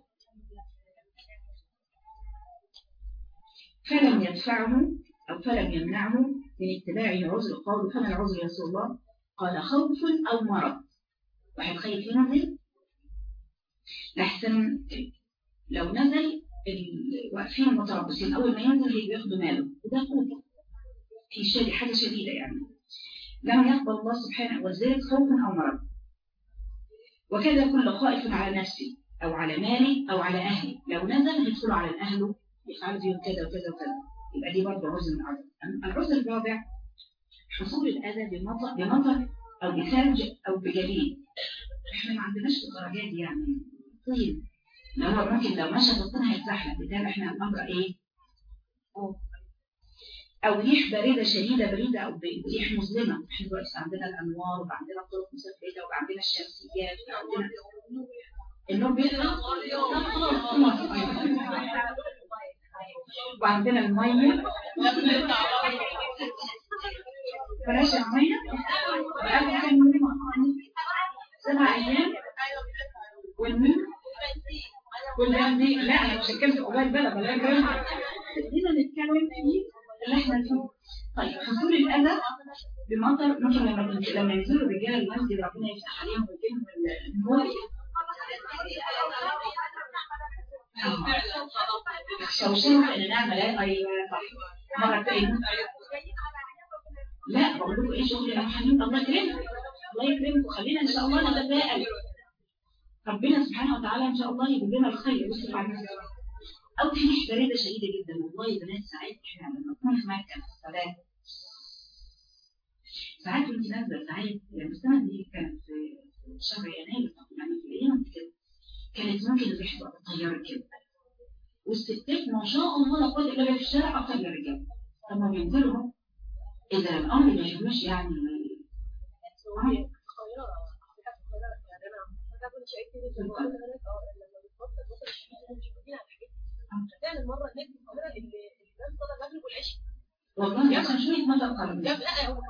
فلم يدفعه أو فلم يمنعه من اتباعه عذر قال فما العذر يا رسول الله قال خوف أو مرض. واحد خايف ينزل لحسن لو نزل واقفين متربصين أول ما ينزل هي بياخدوا ماله. وده قوة في حاجة شديدة يعني. لم يقبل الله سبحانه وذلك خوف أو مرض. وكذا كل خائف على نفسه أو على ماله أو على أهله. لو نزل يدخل على أهله يفعل فيهم كذا وكذا وكذا. يبقى دي برضه عذر من العذر العذر الرابع حصول الأذى بمطر, أو بثلج أو بجليد. إحنا ما عندناش الدرجات يعني. طين لو هو ممكن لو مشى في الطين هيتزحلق بالتالي إحنا الأمر إيه؟ أو ريح باردة شديدة بريدة أو ريح مظلمة. إحنا دلوقتي عندنا الأنوار وعندنا الطرق مسافرة وعندنا الشمسيات وعندنا النور بيطلع وعندنا المية بلاش المية وقبل كان سبع أيام والمين واللي دي لا أنا مش هتكلم في قبال بلد ولا هنا نتكلم فيه اللي إحنا فيه طيب حصول الأذى بمطر ممكن لما ينزلوا رجال المسجد ربنا يفتح عليهم ويجيبهم النور شوشنا ان نعمل صح مرة تاني لا بقول لكم إيه شغل يا محمد الله يكرمكم الله يكرمكم خلينا ان شاء الله نتفائل ربنا سبحانه وتعالى إن شاء الله يجيب لنا الخير ويصرف عنا أو في ريح بارده شديدة جدا. والله يا بنات ساعات إحنا لما نكون في في الصلاة. ساعات وأنت نازلة ساعات يعني السنة دي كانت في شهر يناير يعني في الأيام كده. كانت ممكن تبقى طياره كده والستات ما شاء الله لا قوه الا بالله في الشارع أكتر من الرجال لما بينزلوا إذا الأمر ما يهمش يعني. والله عشان شوية مدى القرن لا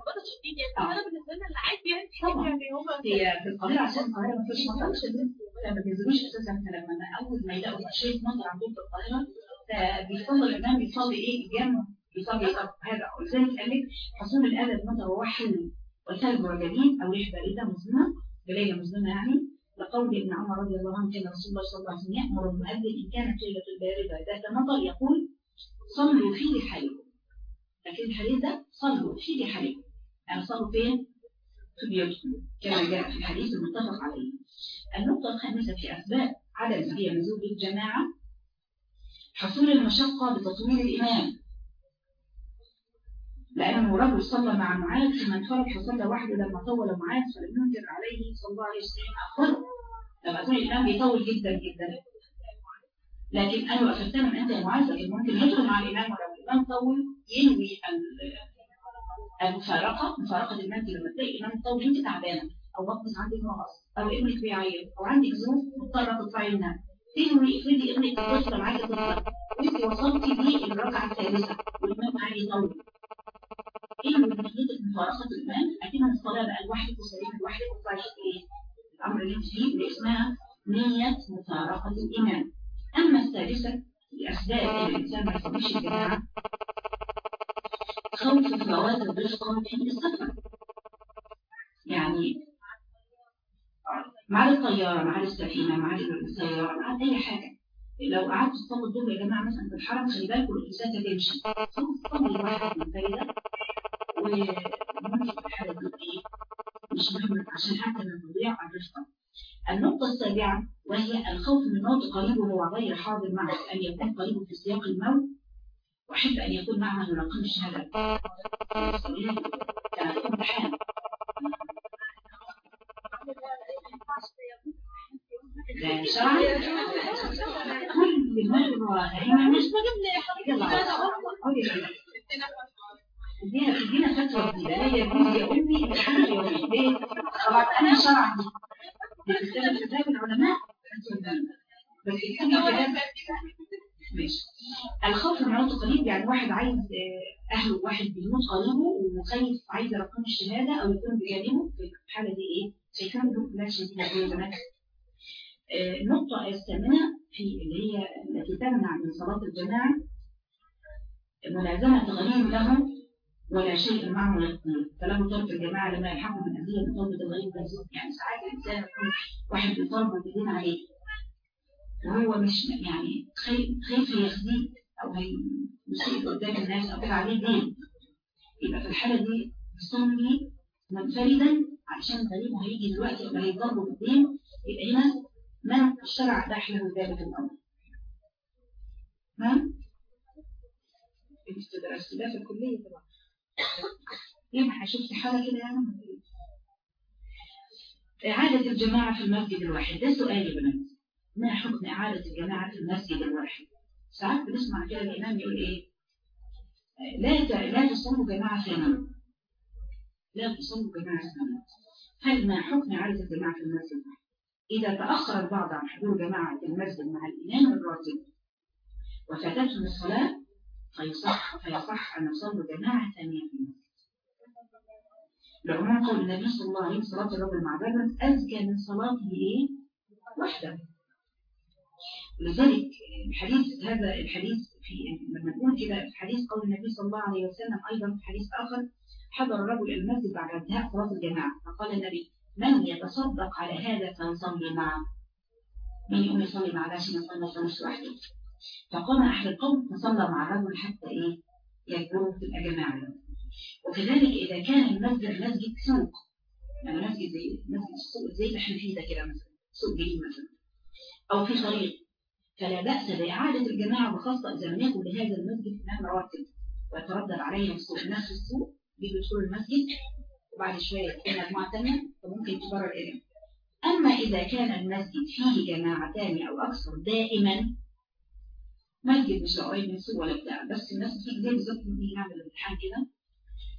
مطر شديد يعني أنا بالنسبة لنا اللي عادي يعني. يعني هم هي في القاهرة عشان القاهرة ما فيش مطر. ما بينزلوش أساسا لما اول ما يلاقوا شوية مطر عندهم في القاهرة. بيصلي الامام بيصلي إيه؟ الجامع بيصلي هذا ولذلك قال لك حصول الأذى بالمطر هو حل والثلج والجليد أو ريح بارده مظلمه بليلة مظلمه يعني. لقول ابن عمر رضي الله عنه كان رسول الله صلى الله عليه وسلم يأمر المؤذن إن كانت ليلة البارده ذات مطر يقول صلوا في رحالكم لكن الحديث ده؟ صلوا. في رحالكم يعني صلوا فين؟ في بيوتكم كما جاء في الحديث المتفق عليه. النقطة الخامسة في أسباب عدم هي نزول الجماعة. حصول المشقة بتطويل الإمام لأنه رجل صلى مع معاذ ثم انفرد فصلى وحده لما طول معاذ فلم ينكر عليه صلى الله عليه وسلم أخبره لما تقول الإمام بيطول جدا جدا. لكن أنا أفتهم أنت يا معاذ ممكن يدخل مع الإمام ولو الإمام طول ينوي المفارقة مفارقة المنزل لما تلاقي الإمام طول أنت تعبانة أو بطنك عندك مغص أو ابنك بيعيط أو عندك ظروف مضطرة تطلعي منها تنوي افرضي ابنك معاكي طفلة وانت وصلتي للركعة الثالثة والإمام معاكي يطول. إيه من نتيجة مفارقة الإمام أكيد الصلاة بقى لوحدك وسليمة لوحدك وتطلعي إيه؟ الأمر اللي أنت فيه اللي اسمها نية مفارقة الإمام أما الثالثة الأسباب اللي الإنسان ما الجماعة خوف فوات الرزق في السفر. يعني مع الطيارة مع السفينة مع السيارة مع أي حاجة. لو قعدت تصلي الظهر يا جماعة مثلا في الحرم خلي بالكم الإنسان تمشي تصلي واحد منفردة وممكن في الحالة دي إيه مش مهم عشان حتى ما تضيع الرفقة النقطة السابعة وهي الخوف من موت قريبه وهو غير حاضر معه أن يكون قريبه في سياق الموت. وأحب أن يكون معه رقم الشهادة. لا شرعا. كل مرة مش ادينا ادينا فتوى جديدة لا يجوز يا أمي الحمد لله طبعا أنا الخوف من موت قريب يعني واحد عايز أهله واحد بيموت قريبه وخايف عايز يرقم الشهادة أو يكون بجانبه في الحالة دي إيه؟ شايفين دول كلها زي زمان النقطة الثامنة في اللي هي التي تمنع من صلاة الجماعة ملازمة غريب له ولا شيء معه يقضي فله ترك الجماعة لما يلحقه من أذية بطلبة الغريب يعني ساعات الإنسان يكون واحد بيطالب بالدين عليه وهو مش يعني خايف يخزيه أو هيسيء قدام الناس أو كده عليه دين يبقى في الحالة دي يصلي منفردا علشان الغريب هيجي دلوقتي ولا هيضربه بالدين يبقى هنا من الشرع أباح له ذلك الأمر ده في الكلية طبعا. إيه ما شفت حالة كده يعني؟ إعادة الجماعة في المسجد الواحد ده سؤال يا بنات. ما حكم إعادة الجماعة في المسجد الواحد؟ ساعات بنسمع كده الإمام يقول إيه؟ لا لا تصلوا جماعة ثانية لا تصلوا جماعة ثانية هل ما حكم إعادة الجماعة في المسجد؟ إذا تأخر البعض عن حضور جماعة المسجد مع الإمام الراتب وفاتتهم الصلاة فيصح فيصح أن يصلوا جماعة ثانية في المسجد. لعموم قول النبي صلى الله عليه وسلم صلاة الرجل مع الرجل أزكى من صلاته إيه؟ وحده. لذلك الحديث هذا الحديث في لما نقول كده في حديث قول النبي صلى الله عليه وسلم أيضا في حديث آخر حضر الرجل المسجد بعد انتهاء صلاة الجماعة. فقال النبي من يتصدق على هذا فيصلي معه. من يقوم يصلي مع عشان ما يصليش وحده. فقام أحد القوم فصلى مع الرجل حتى إيه؟ يكبروا تبقى جماعة وكذلك إذا كان المسجد مسجد سوق يعني مسجد زي مسجد السوق زي اللي إحنا فيه ده كده مثلا سوق جديد مثلا أو في طريق. فلا بأس بإعادة الجماعة وخاصة إذا لم يكن لهذا المسجد إمام راتب ويتردد عليه السوق نفس السوق بيدخلوا المسجد وبعد شوية تكون مجموعة ثانية فممكن تبرر الإمام أما إذا كان المسجد فيه جماعتان أو أكثر دائما مسجد مش قريب من سوق ولا بتاع بس الناس بتيجي زي بالظبط لما نيجي نعمل الامتحان كده.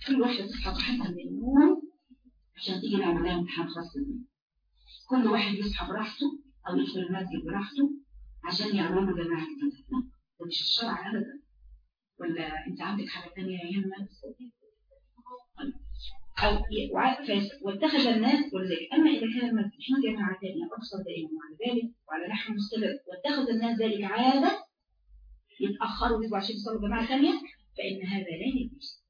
كل واحدة تصحى براحتها من النوم عشان تيجي نعمل لها امتحان خاص بيها كل واحد يصحى براحته أو يدخل المسجد براحته عشان يعملوا جماعة جديدة ده مش الشرع أبدا. ولا أنت عندك حاجة ثانية يا يمنى أو واتخذ الناس ولذلك أما إذا كان فيه جماعة ثانية أبصر دائما وعلى ذلك وعلى نحو مستمر. واتخذ الناس ذلك عادة يتأخروا ويجوا عشان يصلوا جماعة ثانية فإن هذا لا يجوز.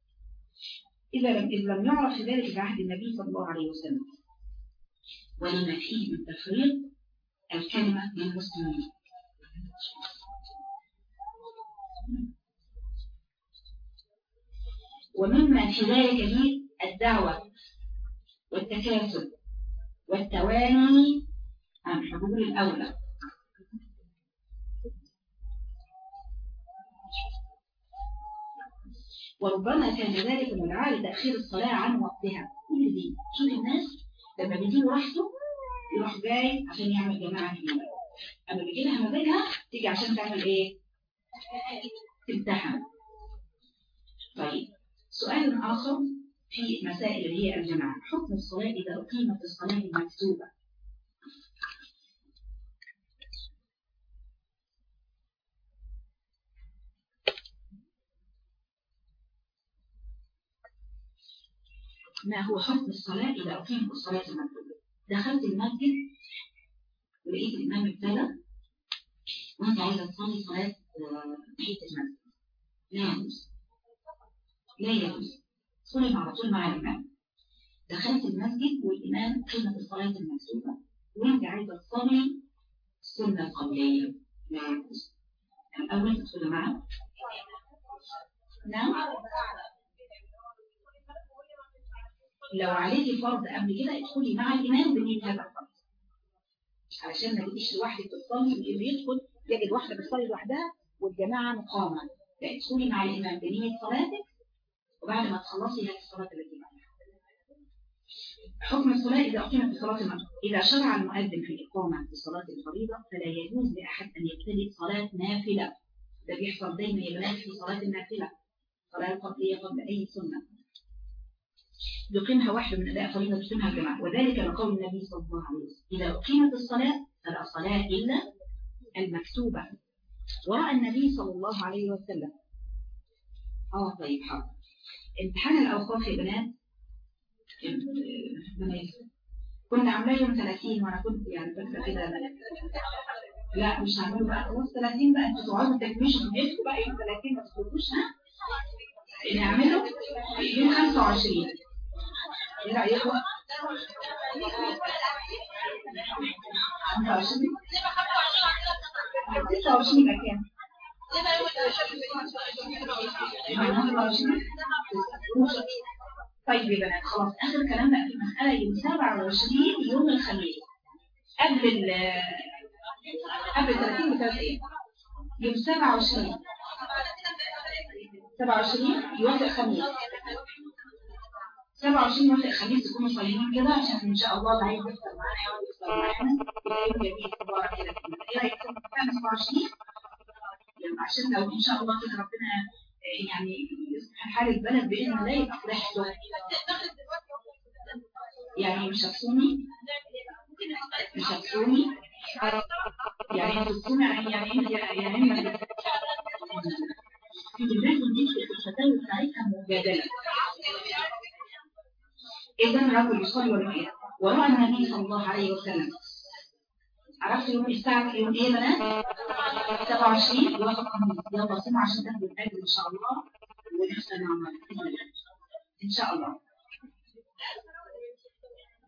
إذا لم إذا لم يعرف ذلك في عهد النبي صلى الله عليه وسلم. ولما فيه من تفريق الكلمة للمسلمين ومما في ذلك الدعوة والتكاسل والتواني عن حضور الأولى. وربما كان ذلك مدعاة لتأخير الصلاة عن وقتها. كل دي شوف الناس لما بيجيبوا راحته يروح جاي عشان يعمل جماعة المسجد أما بيجي لها مزاجها تيجي عشان تعمل إيه؟ تمتحن. طيب سؤال آخر في مسائل اللي هي الجماعة. حكم الصلاة إذا أقيمت الصلاة المكتوبة. ما هو حكم الصلاة إذا أقيمت الصلاة المكتوبة دخلت المسجد ولقيت الإمام ابتدى وأنت عايزة تصلي صلاة تحية المسجد لا يجوز. لا يجوز. صلي على طول مع الإمام. دخلت المسجد والإمام قيمة الصلاة المكتوبة وأنت عايزة تصلي السنة القولية لا يجوز. الأول تدخل معه نعم. لو عليكي فرض قبل كده ادخلي مع الإمام بنية هذا الفرض. علشان ما تبقيش لوحدك تصلي واللي يدخل يجد واحدة بتصلي لوحدها والجماعة مقامة. لا ادخلي مع الإمام بنية صلاتك وبعد ما تخلصي هذه الصلاة التي بعدها. حكم الصلاة إذا أقيمت الصلاة المغرب. إذا شرع المؤذن في الإقامة في صلاة الفريضة فلا يجوز لأحد أن يبتدئ صلاة نافلة. ده بيحصل دايما يا بنات في صلاة النافلة. صلاة القبلية قبل أي سنة. يقيمها واحد من أداء فريضة يقيمها الجماعة وذلك لقول النبي صلى الله عليه وسلم. إذا أقيمت الصلاة فلا صلاة إلا المكتوبة. ورأى النبي صلى الله عليه وسلم. آه طيب حاضر. امتحان الأوقاف يا بنات. كنا عاملاه يوم 30 وأنا كنت يعني فاكره كده. لا مش هعمله بقى. خلاص 30 بقى أنتوا تقعدوا تكمشوا بقى يوم 30 ما تخرجوش ها؟ نعمله يوم 25 رايكم 25 26 يبقى كام؟ طيب يا بنات خلاص آخر كلام بقى في المسألة يوم 27 يوم الخميس. قبل ال قبل 30 بثلاث أيام يوم 27 27 يوافق الخميس. 27 يوافق الخميس تكونوا صايمين كده عشان ان شاء الله اللي عايز يفطر معانا يحاول يفطر معانا يوم جميل مبارك كده إيه رايك 27 عشان لو ان شاء الله كده ربنا يعني يصلح حال البلد باذن الله يبقى فرحته يعني مش هتصومي مش هتصومي يعني هتصومي يعني يعني يعني في البلاد دي الفتاوى بتاعتها مجادله إذا الرجل يصلي ولا ورأى النبي صلى الله عليه وسلم عرفت يوم الساعة يوم إيه بنات 27 يوافق الخميس يلا صوم عشان تاخدوا الاجر إن شاء الله ونحسن عمل إن شاء الله.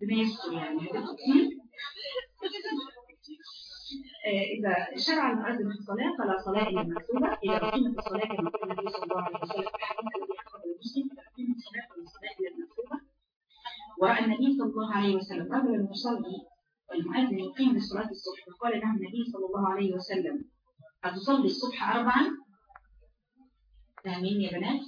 بما يسر يعني. إذا شرع المؤذن في الصلاة فلا صلاة إلا المكتوبة إذا أقيمت الصلاة كما قال النبي صلى الله عليه وسلم في الحديث الذي أخرجه مسلم فأقيمت الصلاة فلا صلاة إلا المكتوبة ورأى النبي صلى الله عليه وسلم رجلا يصلي والمؤذن يقيم لصلاة الصبح فقال له النبي صلى الله عليه وسلم أتصلي الصبح أربعا؟ فاهمين يا بنات.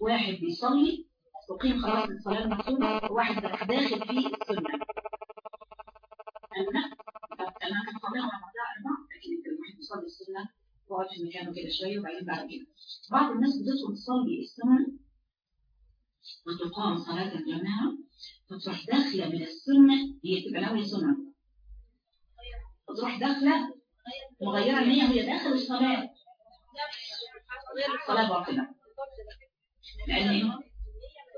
واحد بيصلي تقيم خلاص الصلاة المكتوبة وواحد داخل في السنة. أنا أنا كنت صليها وأنا أربع لكن أنت الواحد بيصلي السنة وقعد في مكانه كده شوية وبعدين بعد كده. بعض الناس بتدخل تصلي السنة وتقام صلاة الجماعة فتروح داخلة من السنة هي تبقى ناوية سنة فتروح داخلة مغيرة النية وهي داخل الصلاة. الصلاة باطلة. لأن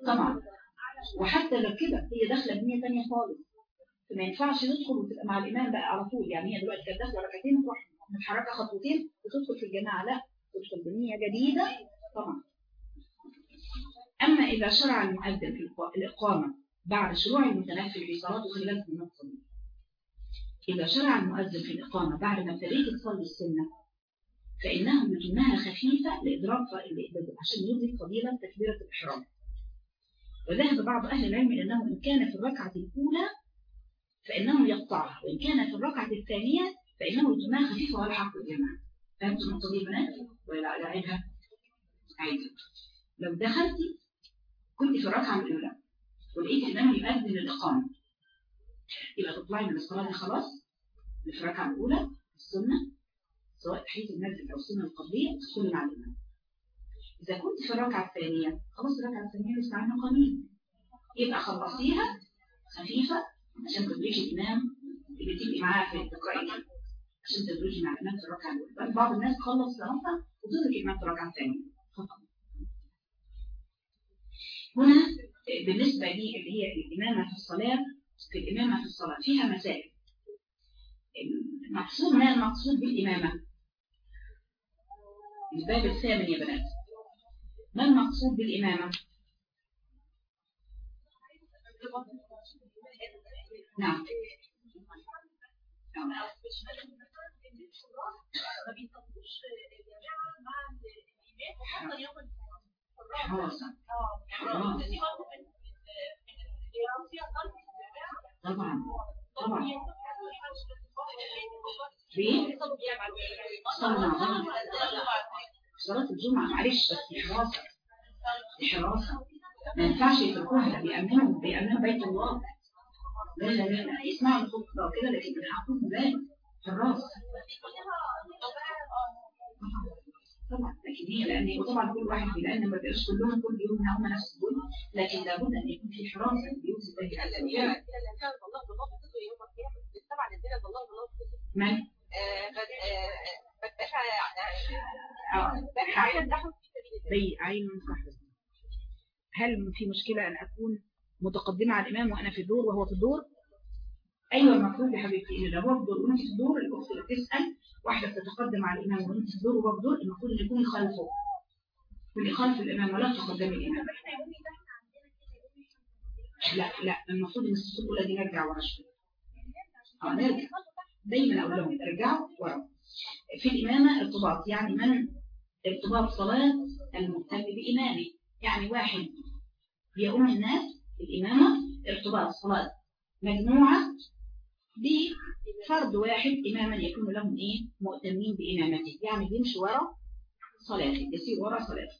طبعا. وحتى لو كده هي داخلة بنية تانية خالص. ما ينفعش ندخل وتبقى مع الإمام بقى على طول. يعني هي دلوقتي كانت داخلة ركعتين تروح متحركة خطوتين وتدخل في الجماعة. لا تدخل بنية جديدة. طبعا. أما إذا شرع المؤذن في الإقامة بعد شروع المتنفل في صلاته خلال النقطة دي إذا شرع المؤذن في الإقامة بعد ما ابتديت تصلي السنة فإنه يتمها خفيفة لإدراك عشان يدرك فضيلة تكبيرة الإحرام. وذهب بعض أهل العلم إلى أنه إن كان في الركعة الأولى فإنه يقطعها وإن كان في الركعة الثانية فإنه يتمها خفيفة ولا حق الجماعة فهمتوا النقطة دي بنات ولا أعيدها؟ عادي لو دخلتي كنت في الركعة الأولى ولقيت الإمام يؤذن الإقامة. يبقى تطلعي من الصلاة دي خلاص في الركعة الأولى السنة سواء تحية المسجد أو السنة القبلية تدخلي مع الإمام إذا كنت في الركعة الثانية خلاص الركعة الثانية لسه عنها قليل يبقى خلصيها خفيفة عشان تدريجي الإمام اللي تبقي معاه في التقرأي عشان تدريجي مع الإمام في الركعة الأولى. بعض الناس تخلص صلاتها وتدرك الإمام في الركعة الثانية فقط هنا بالنسبة لي اللي هي الإمامة في الصلاة في الإمامة في الصلاة فيها مسائل. المقصود ما المقصود بالإمامة. الباب الثامن يا بنات. ما المقصود بالإمامة؟ نعم. يوم صلاة الجمعة معلش بس حراسة حراسة ما ينفعش يتركوها بيأمنوا بيأمنوا بيت الله لا لا لا يسمعوا الخطبة وكده لكن من حقهم بال حراس طبعا لكن هي لأن وطبعا كل واحد لأن ما بيبقاش كلهم كل يوم هم نفس دول لكن لابد أن يكون في حراسة البيوت زي من؟ زي عين هل في مشكلة أن أكون متقدمة على الإمام وأنا في الدور وهو في الدور؟ أيوه المفروض يا حبيبتي. إن هو في دور وانت في دور الأخت اللي بتسأل واحدة بتتقدم على الإمام وأنت في دور في دور المفروض إن يكون خلفه. يكون خلف الإمام ولا تقدمي الإمام. لا لا المفروض إن الصفوف الاولى دي نرجع ورا شوية. آه نرجع دايما أقول لهم ارجعوا ورا. في الإمامة ارتباط يعني من؟ ارتباط صلاة المقتدي بإمامه. يعني واحد بيؤم الناس الإمامة ارتباط صلاة مجموعة بفرد واحد إماما يكون لهم إيه؟ مؤتمين بإمامته. يعني بيمشي ورا صلاته يسير ورا صلاته.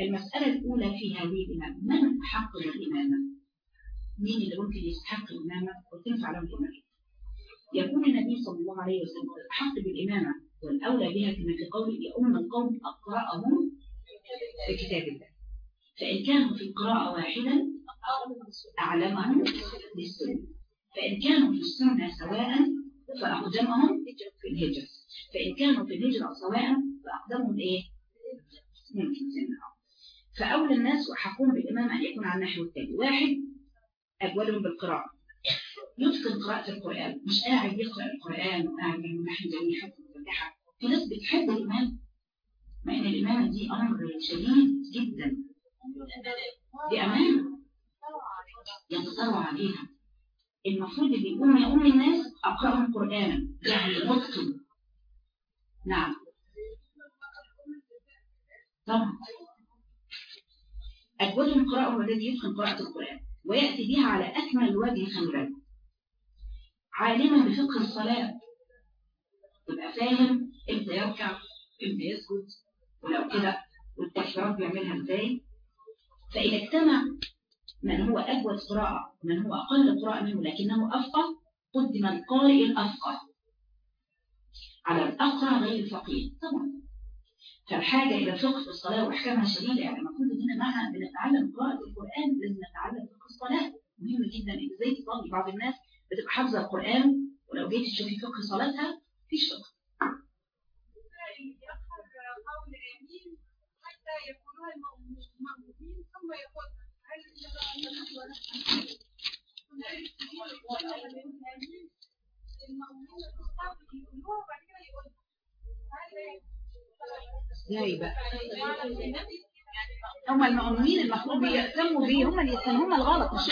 المسألة الأولى في هذه الإمامة من حق الإمامة؟ مين اللي ممكن يستحق الإمامة وتنفع له الإمامة يكون النبي صلى الله عليه وسلم أحق بالإمامة والأولى بها كما في قوله يؤم القوم أقرأهم في كتاب الله فإن كانوا في القراءة واحدا أعلمهم للسنة. فإن كانوا في السنة سواء فأقدمهم في الهجرة. فإن كانوا في الهجرة سواء فأقدمهم إيه؟ ممكن سنة فأولى الناس وحقهم بالإمام أن يكون على النحو التالي. واحد أجودهم بالقراءة. يتقن قراءة القرآن. مش قاعد يقرأ القرآن وقاعد من نحو جميل حفظ الفاتحة في ناس بتحب الإمام مع إن الإمامة دي أمر شديد جدا. دي أمانة ينتصروا عليها. المفروض اللي يقوم يقوم الناس أقرأهم قرآنا يعني متقن نعم. طبعا. أجودهم قراءة هو الذي يتقن قراءة القرآن ويأتي بها على أكمل وجه خمران عالما بفقه الصلاة. يبقى فاهم إمتى يركع إمتى يسجد ولو كده والتكبيرات بيعملها إزاي. فإن اجتمع من هو أجود قراءة ومن هو أقل قراءة منه لكنه أفقه قدم القارئ الأفقه. على الأقرأ غير الفقيه. طبعا. فالحاجة إلى فقه في الصلاة وأحكامها شديدة يعني المفروض إننا معنا بنتعلم قراءة القرآن لازم نتعلم فقه الصلاة. مهم جدا إزاي تصلي بعض الناس بتبقى حافظة القرآن ولو جيت تشوفي فقه صلاتها مفيش فقه. حتى يكونوا المأمومين ثم يقول إزاي بقى هم المؤمنين المفروض بيهتموا بيه هم اللي يهتموا هم الغلط. مش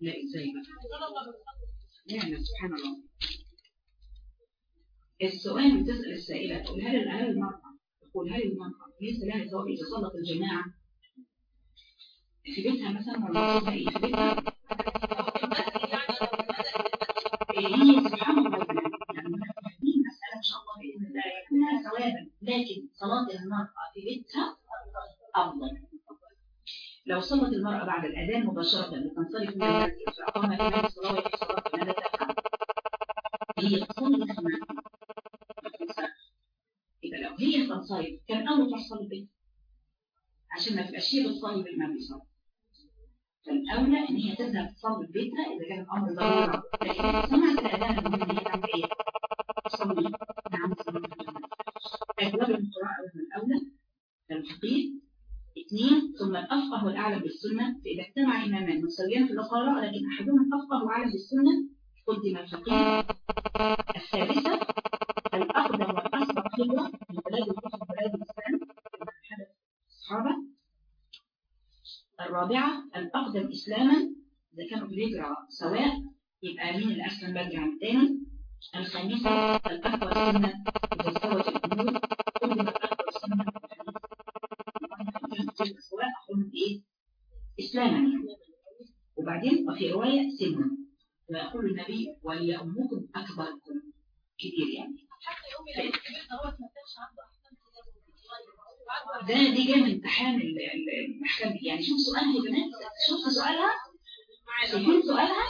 لا إزاي بقى يعني سبحان الله. السؤال بتسأل السائلة تقول هل هل المرأة تقول هل المرأة ليس لها إذا صلت الجماعة. في بيتها مثلا ولا في بيتها في بيتها هي سبحان الله يعني دي مسألة مش لكن صلاة المرأة في بيتها أفضل لو صلت المرأة بعد الأذان مباشرة لتنصرف من المسجد فأقام الإمام الصلاة ويحيي الصلاة ماذا تفعل؟ هي تصلي هي تنصرف كان أول تحصل البيت عشان ما تبقاش هي بتصلي يصلي فالأولى إن هي تذهب تصلي بيتها إذا كان الأمر ضرورة لكن إذا هي تعمل إيه؟ تصلي نعم الأولى. الفقيه اثنين ثم الأفقه والأعلم بالسنة. فإذا اجتمع إمامان مستويان في القراءة لكن أحدهم أفقه وأعلم بالسنة قدم الفقيه. الثالثة الأقدم والأسبق خبرة من بلاد الكفر بلاد الإسلام حدث الصحابة الرابعة الأقدم إسلاما إذا كانوا بيجرى سواء يبقى مين أسلم بدري عن الثاني الخامسة الأكبر سنة إذا استوت الأمور قدم الأكبر سنة سواء أقول إيه؟ إسلاما يعني. وبعدين وفي رواية سنا ويقول النبي وليأمكم أكبركم. كتير يعني. حتى يوم الكبير ده هو ما كانش عنده احسن ده دي جاية من امتحان ال- ال- المحكمة يعني شوف سؤالها يا بنات شوف سؤالها شايفين سؤالها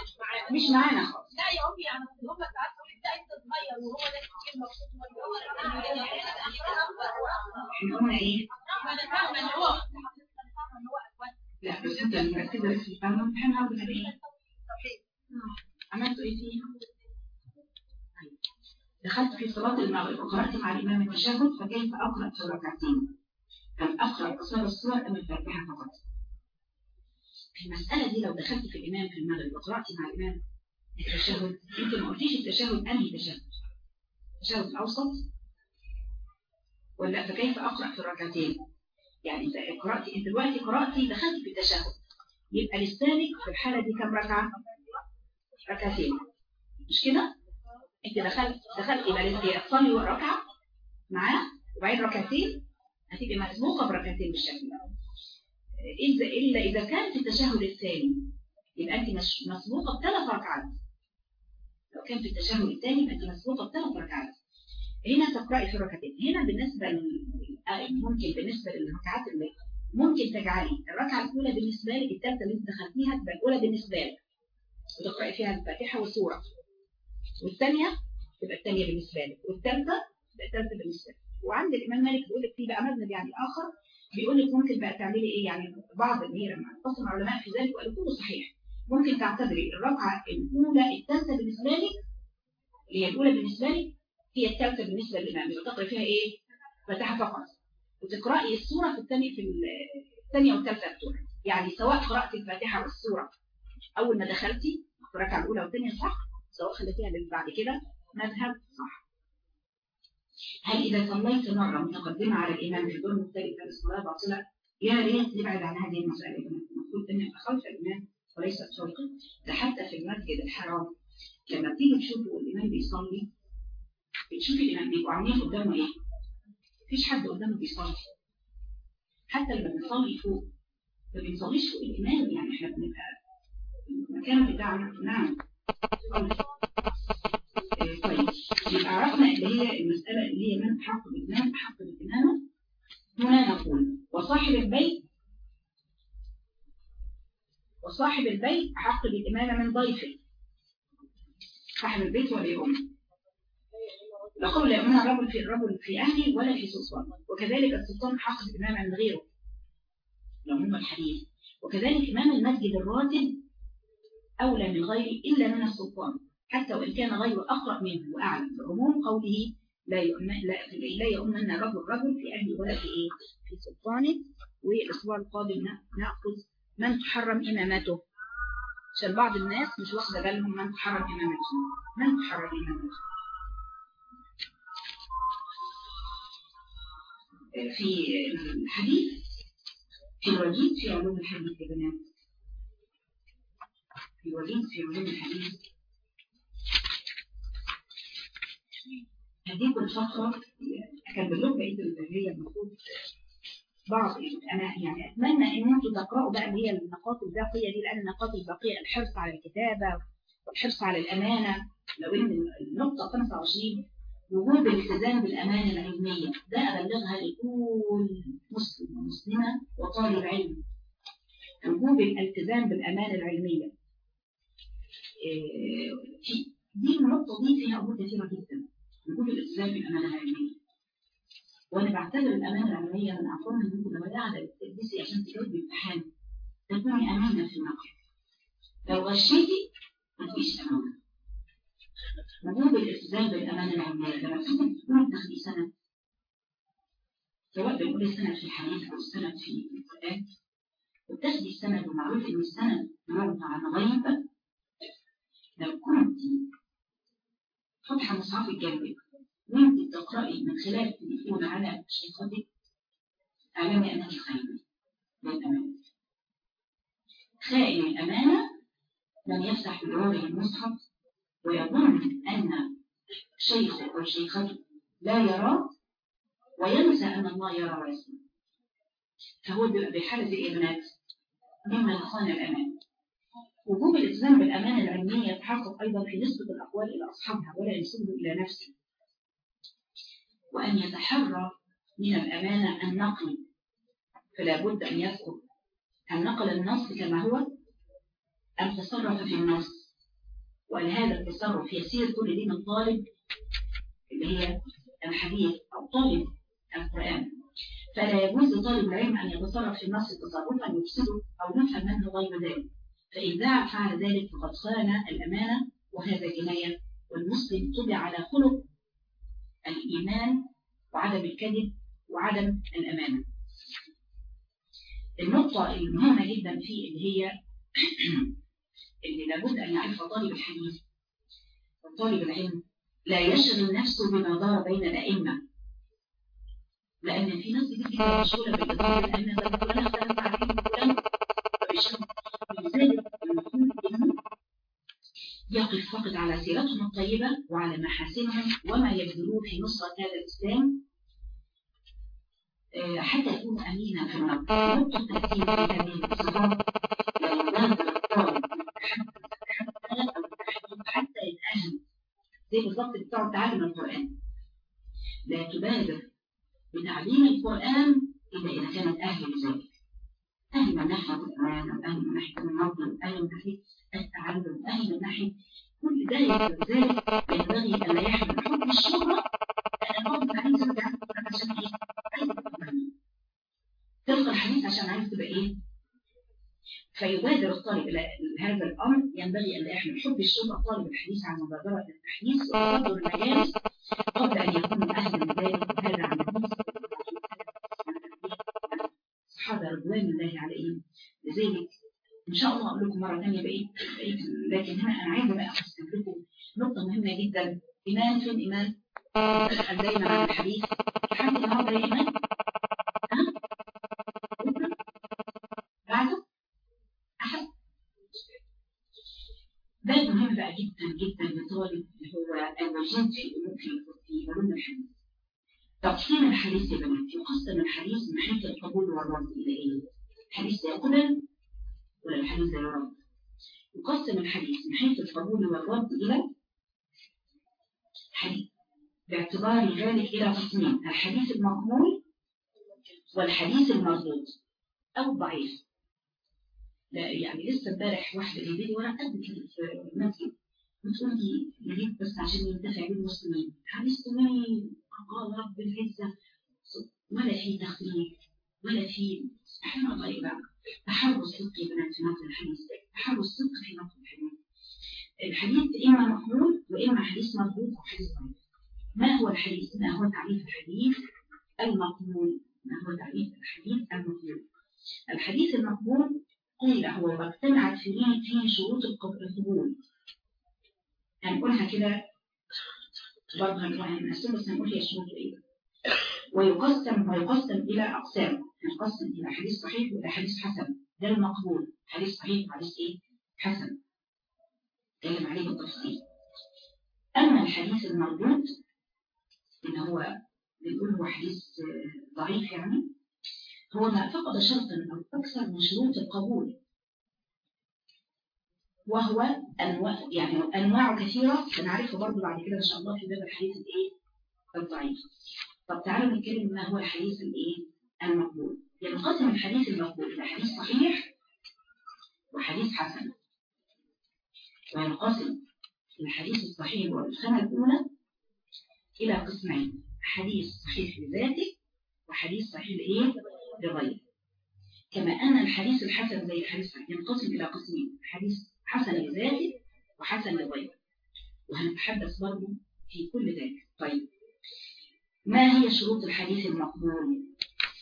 مش معانا خالص. لا يا امي يعني هم ساعات يقول لي ده أنت صغير وهو ده كتير مبسوط هو إحنا قلنا إيه؟ أنا فاهمة إن هو فاهمة لا بس أنت مركزة بس الفهم امتحان عاوز إيه عملتوا إيه فيه طيب. دخلت في صلاة المغرب وقرأت مع الإمام التشهد فكيف أقرأ في الركعتين؟ هل أقرأ قصار السور أم الفاتحة فقط؟ المسألة دي لو دخلت في الإمام في المغرب وقرأت مع الإمام التشهد أنت ما قلتيش التشهد أنهي تشهد؟ التشهد الأوسط ولا فكيف أقرأ في الركعتين؟ يعني إذا قرأت أنت دلوقتي قرأتي دخلت في التشهد يبقى لسانك في الحالة دي كم ركعة؟ ركعتين مش كده؟ انت دخلت دخلت يبقى لازم تصلي ركعه معاه وبعدين ركعتين هتبقى مسبوقة بركعتين بالشكل ده. إذا إلا إذا كان في التشهد الثاني يبقى أنت مسبوقة بثلاث ركعات. لو كان في التشهد الثاني يبقى أنت مسبوقة بثلاث ركعات. هنا تقرأي في الركعتين. هنا بالنسبة لل... ممكن بالنسبة للركعات اللي ممكن تجعلي الركعة الأولى بالنسبة لك الثالثة اللي أنت دخلتيها تبقى الأولى بالنسبة لك. وتقرأي فيها الفاتحة والسورة. والثانية تبقى الثانية بالنسبة لك والثالثة تبقى الثالثة بالنسبة لك. وعند الإمام مالك بيقول لك في بقى مذهب يعني آخر بيقول لك ممكن بقى تعملي إيه؟ يعني بعض اللي هي لما اتصل العلماء في ذلك وقالوا كله صحيح. ممكن تعتبري الركعة الأولى الثالثة بالنسبة لك اللي هي الأولى بالنسبة لك هي الثالثة بالنسبة للإمام. يبقى فيها إيه؟ فاتحة فقط. وتقرأي السورة في الثانية في الثانية والثالثة بتوعك. يعني سواء قرأت الفاتحة والسورة أول ما دخلتي الركعة الأولى والثانية صح؟ سواء خليتيها بعد كده مذهب صح. هل إذا صليت مرة متقدمة على الإمام في دور مختلف الصلاة باطلة يا ريت نبعد عن هذه المسألة. المفروض أن يبقى خلف الإمام وليس بطريقة ده حتى في المسجد الحرام. لما تيجي تشوفوا الإمام بيصلي بتشوفي الإمام بيبقوا عاملين قدامه إيه؟ مفيش حد قدامه بيصلي. حتى لما بنصلي فوق ما بنصليش فوق الإمام يعني إحنا بنبقى المكان بتاعنا. نعم. طيب عرفنا اللي هي المسألة اللي هي من حق الإمام حق الإمامة هنا نقول وصاحب البيت وصاحب البيت حق الإمامة من ضيفه. صاحب البيت ولا يؤم لا قول لا يؤمن الرجل في الرجل في أهله ولا في سلطان. وكذلك السلطان حق الإمامة من غيره. لو هم الحديث. وكذلك إمام المسجد الراتب أولى من إلا من السلطان. حتى وإن كان غيره أقرب منه وأعلم بعموم قوله لا يؤمن لا, يؤمن رجل رجل في أهله ولا في إيه في سلطانه والأسبوع القادم نأخذ من تحرم إمامته. عشان بعض الناس مش واخدة بالهم من تحرم إمامته. من تحرم إمامته. في الحديث في الوجيد في علوم الحديث يا بنات في الوجيد في علوم الحديث. هديكم الفقرة لكم بقية اللي هي المفروض بعض أنا يعني أتمنى إن أنتم تقرأوا بقى اللي هي النقاط الباقية دي لأن النقاط الباقية الحرص على الكتابة والحرص على الأمانة. لو إن النقطة 25 وجوب الالتزام بالأمانة العلمية ده أبلغها لكل مسلم ومسلمة وطالب علم. وجوب الالتزام إيه، في- دي النقطة دي فيها أمور كثيرة جدا وجوب الالتزام بالأمانة العلمية وأنا بعتبر الأمانة العلمية من أعظم أنت لما قاعدة بتدرسي عشان تجاوبي امتحان تكوني أمينة في النقل لو غشيتي تبقيش أمانة وجوب الالتزام بالأمانة العلمية لما تكون تكوني بتاخدي سند سواء بنقول السند في الحديث أو السند في القرآن. وبتاخدي السند ومعروف إن السند يروى عن غيب لو كنت فاتحة مصحف جنبك وانت بتقرأي من خلال التليفون على شيختك أعلمي أنك خاينة. للأمانة. خائن الأمانة من يفتح بدوره المصحف ويظن أن شيخه أو شيخته لا يراه وينسى أن الله يرى ويسمع. فهو بحالة الإبنات ممن خان الأمان وجوب الالتزام بالأمانة العلمية يتحقق أيضا في نسبة الأقوال إلى أصحابها ولا ينسبه إلى نفسه. وأن يتحرى من الأمانة النقل فلا بد أن يذكر أن نقل النص كما هو أم تصرف في النص. وأن هذا التصرف يسير كل دين الطالب اللي هي الحديث أو طالب القرآن. فلا يجوز لطالب العلم أن يتصرف في النص تصرفا يفسده أو نفهم منه غير ذلك. فإذا فعل ذلك فقد خان الأمانة وهذا جناية. والمسلم طبع على خلق الإيمان وعدم الكذب وعدم الأمانة. النقطة المهمة جدا فيه اللي هي اللي لابد أن يعرفها طالب الحديث. وطالب العلم لا يشغل نفسه بما دار بين الأئمة. لأن في ناس كتير جدا مشغولة بالإضافة الأئمة. ده فلان اختلف عليه فلان فبيشغل يقف فقط على سيرتهم الطيبة وعلى محاسنهم وما يبذلوه في نصرة هذا الإسلام آه، حتى يكونوا أمينا النقد نقطة تأتي في هذه الطالب حتى يتأهل زي بالضبط بتوع تعلم القرآن. لا تبادر بتعليم القرآن إلا إذا كانت أهل لذلك أهل ناحية أو أهل ناحية النظم أهل ناحية التعلم أهل ناحية كل ذلك ذلك ينبغي أن يحمل حب الشهرة أنا برضه أتعلم القرآن عشان إيه؟ عايزة تفهم تلقى الحديث عشان عايز تبقى إيه؟ فيبادر الطالب إلى هذا الأمر ينبغي أن يحمل حب الشهرة طالب الحديث عن مبادرة التحديث وتفضل المجالس قبل أن يكونوا أهلا لذلك وهذا عن الصحابة رضوان الله عليهم لذلك إن شاء الله أقول لكم مرة ثانية بقيت لكن هنا أنا عايزة بقى أقسم لكم نقطة مهمة جدا. إيمان فين؟ أسأل دايما عن الحديث. لحد النهارده يا باعتبار ذلك إلى قسمين الحديث المقبول والحديث المردود أو الضعيف. لا يعني لسه امبارح واحدة جايبه لي ورقة قد كده في المسجد بتقول لي يا ريت بس عشان ينتفع بالمسلمين حديث جميل قال رب العزة. ولا في تخليف ولا في سبحان الله يا تحرر الصدق يا بنات في نقل الحديث. تحرر الصدق في نقل الحديث. الحديث إما مقبول وإما حديث مردود أو حديث ضعيف. ما هو الحديث؟ ما هو تعريف الحديث؟ المقبول؟ ما هو تعريف الحديث؟ المقبول؟ الحديث المقبول قيل هو ما اجتمعت فيه فيه شروط القبول. هنقولها كده برضه هنقسم بس هنقول هي شروط إيه ويقسم ويقسم إلى أقسام. ينقسم إلى حديث صحيح وإلى حديث حسن. ده المقبول. حديث صحيح وحديث إيه؟ حسن. اتكلم عليه بالتفصيل. أما الحديث المردود اللي هو بنقول هو حديث ضعيف يعني هو ما فقد شرطا أو أكثر من شروط القبول. وهو أنواع يعني أنواع كثيرة سنعرفها برضو بعد كده إن شاء الله في باب الحديث الإيه؟ الضعيف. طب تعالوا نتكلم ما هو الحديث الإيه؟ المقبول. ينقسم الحديث المقبول إلى حديث صحيح وحديث حسن. وينقسم الحديث الصحيح والسنة الأولى إلى قسمين حديث صحيح لذاته وحديث صحيح لإيه؟ لغيره. كما أن الحديث الحسن زي الحديث ينقسم إلى قسمين حديث حسن لذاته وحسن لغيره. وهنتحدث برضه في كل ذلك. طيب ما هي شروط الحديث المقبول؟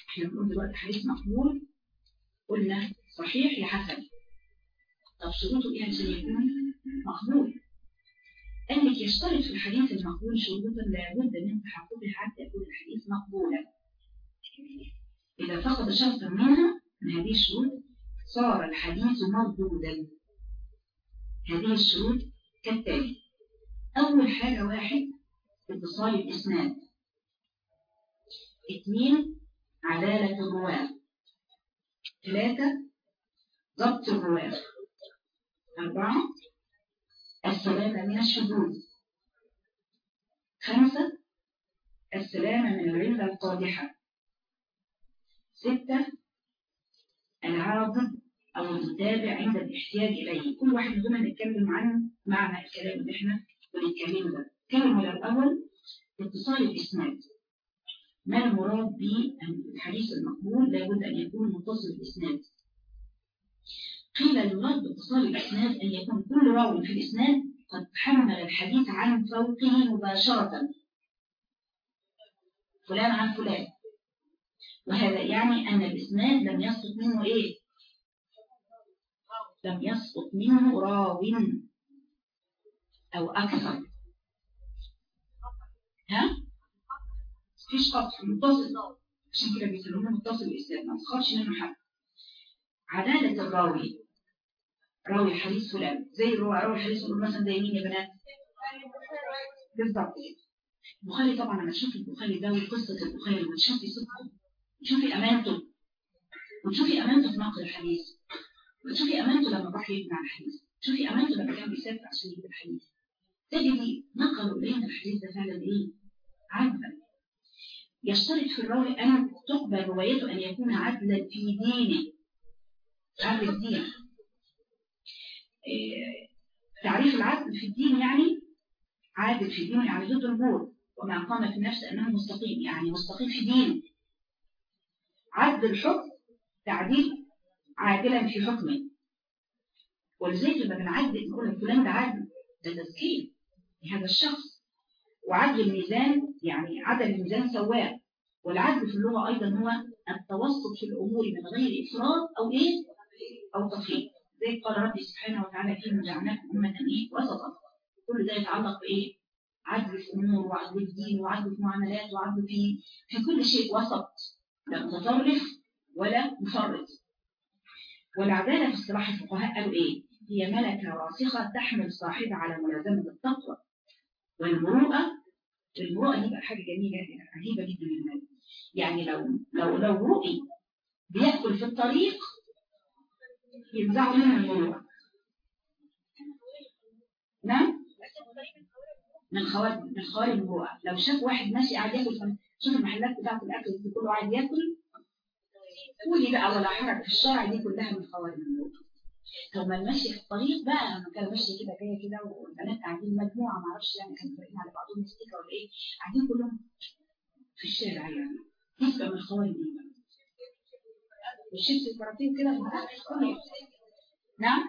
إحنا بنقول دلوقتي حديث مقبول قلنا صحيح يا حسن طب شروطه إيه عشان يكون مقبول؟ قال لك يشترط في الحديث المقبول شروطا لابد من تحققها حتى يكون الحديث مقبولا. إذا فقد شرطا منها من هذه الشروط صار الحديث مردودا. هذه الشروط كالتالي أول حاجة واحد اتصال الإسناد. اثنين عدالة الرواة. ثلاثة ضبط الرواة. أربعة السلامة من الشذوذ. خمسة السلامة من العلة القادحة. ستة العاضد أو المتابع عند الاحتياج إليه. كل واحد منهم نتكلم عن معنى الكلام اللي إحنا بنتكلم ده. كلمة الأول اتصال الإسناد ما المراد بالحديث المقبول؟ لابد أن يكون متصل الإسناد قيل المراد باتصال الإسناد أن يكون كل راوي في الإسناد قد حمل الحديث عن فوقه مباشرة. فلان عن فلان. وهذا يعني أن الإسناد لم يسقط منه إيه؟ لم يسقط منه راو أو أكثر. ها؟ فيش قطع متصل. عشان كده بيسموه متصل الإسناد ما تخافش منه حد. عدالة الراوي. راوي حديث فلان زي راوي حديث مثلا زي مين يا بنات؟ بالضبط. البخاري طبعا لما تشوفي البخاري ده وقصة البخاري. وتشوفي صدقه وتشوفي أمانته. وتشوفي أمانته في نقل الحديث. وتشوفي أمانته لما راح يبنى الحديث. تشوفي أمانته لما كان بيسافر عشان يجيب الحديث. تجدي نقلوا إلينا الحديث ده فعلا إيه؟ عدلا. يشترط في الراوي أن تقبل روايته أن يكون عدلا في دينه. عدل الدين. إيه تعريف العدل في الدين يعني عادل في دينه يعني ضد الجور وما قام في النفس أنه مستقيم يعني مستقيم في دينه عدل الحكم تعديل عادلا في حكمه. ولذلك لما بنعدل نقول فلان ده عدل ده تزكيه لهذا الشخص. وعدل الميزان يعني عدل الميزان سواء. والعدل في اللغة أيضا هو التوسط في الأمور من غير إفراط أو إيه؟ أو تفريط زي قال ربي سبحانه وتعالى فيما جعلناكم أمة إيه وسطا. كل ده يتعلق بإيه؟ عدل في الأمور وعدل في الدين وعدل في المعاملات وعدل في في كل شيء وسط. لا متطرف ولا مفرط والعدالة في اصطلاح الفقهاء قالوا إيه؟ هي ملكة راسخة تحمل صاحبها على ملازمة التقوى. والمروءة المروءة دي بقى حاجة جميلة عجيبة جدا. للناس يعني لو لو لو رؤي بيأكل في الطريق ينزعوا منه المروءة نعم من خوارج من خوارج المروءة لو شاف واحد ماشي قاعد ياكل شوف المحلات بتاعت الأكل اللي كله قاعد ياكل. قولي بقى ولا حرج في الشارع دي كلها من خوارج المروءة طب ما المشي في الطريق بقى لما كان ماشي كده جاية كده والبنات قاعدين مجموعة ما أعرفش يعني كانوا فارقين على بعضهم ستيكر ولا إيه قاعدين كلهم في الشارع يعني. نسبه من الخوارج دي بقى والشيبس الكراتين كده نعم؟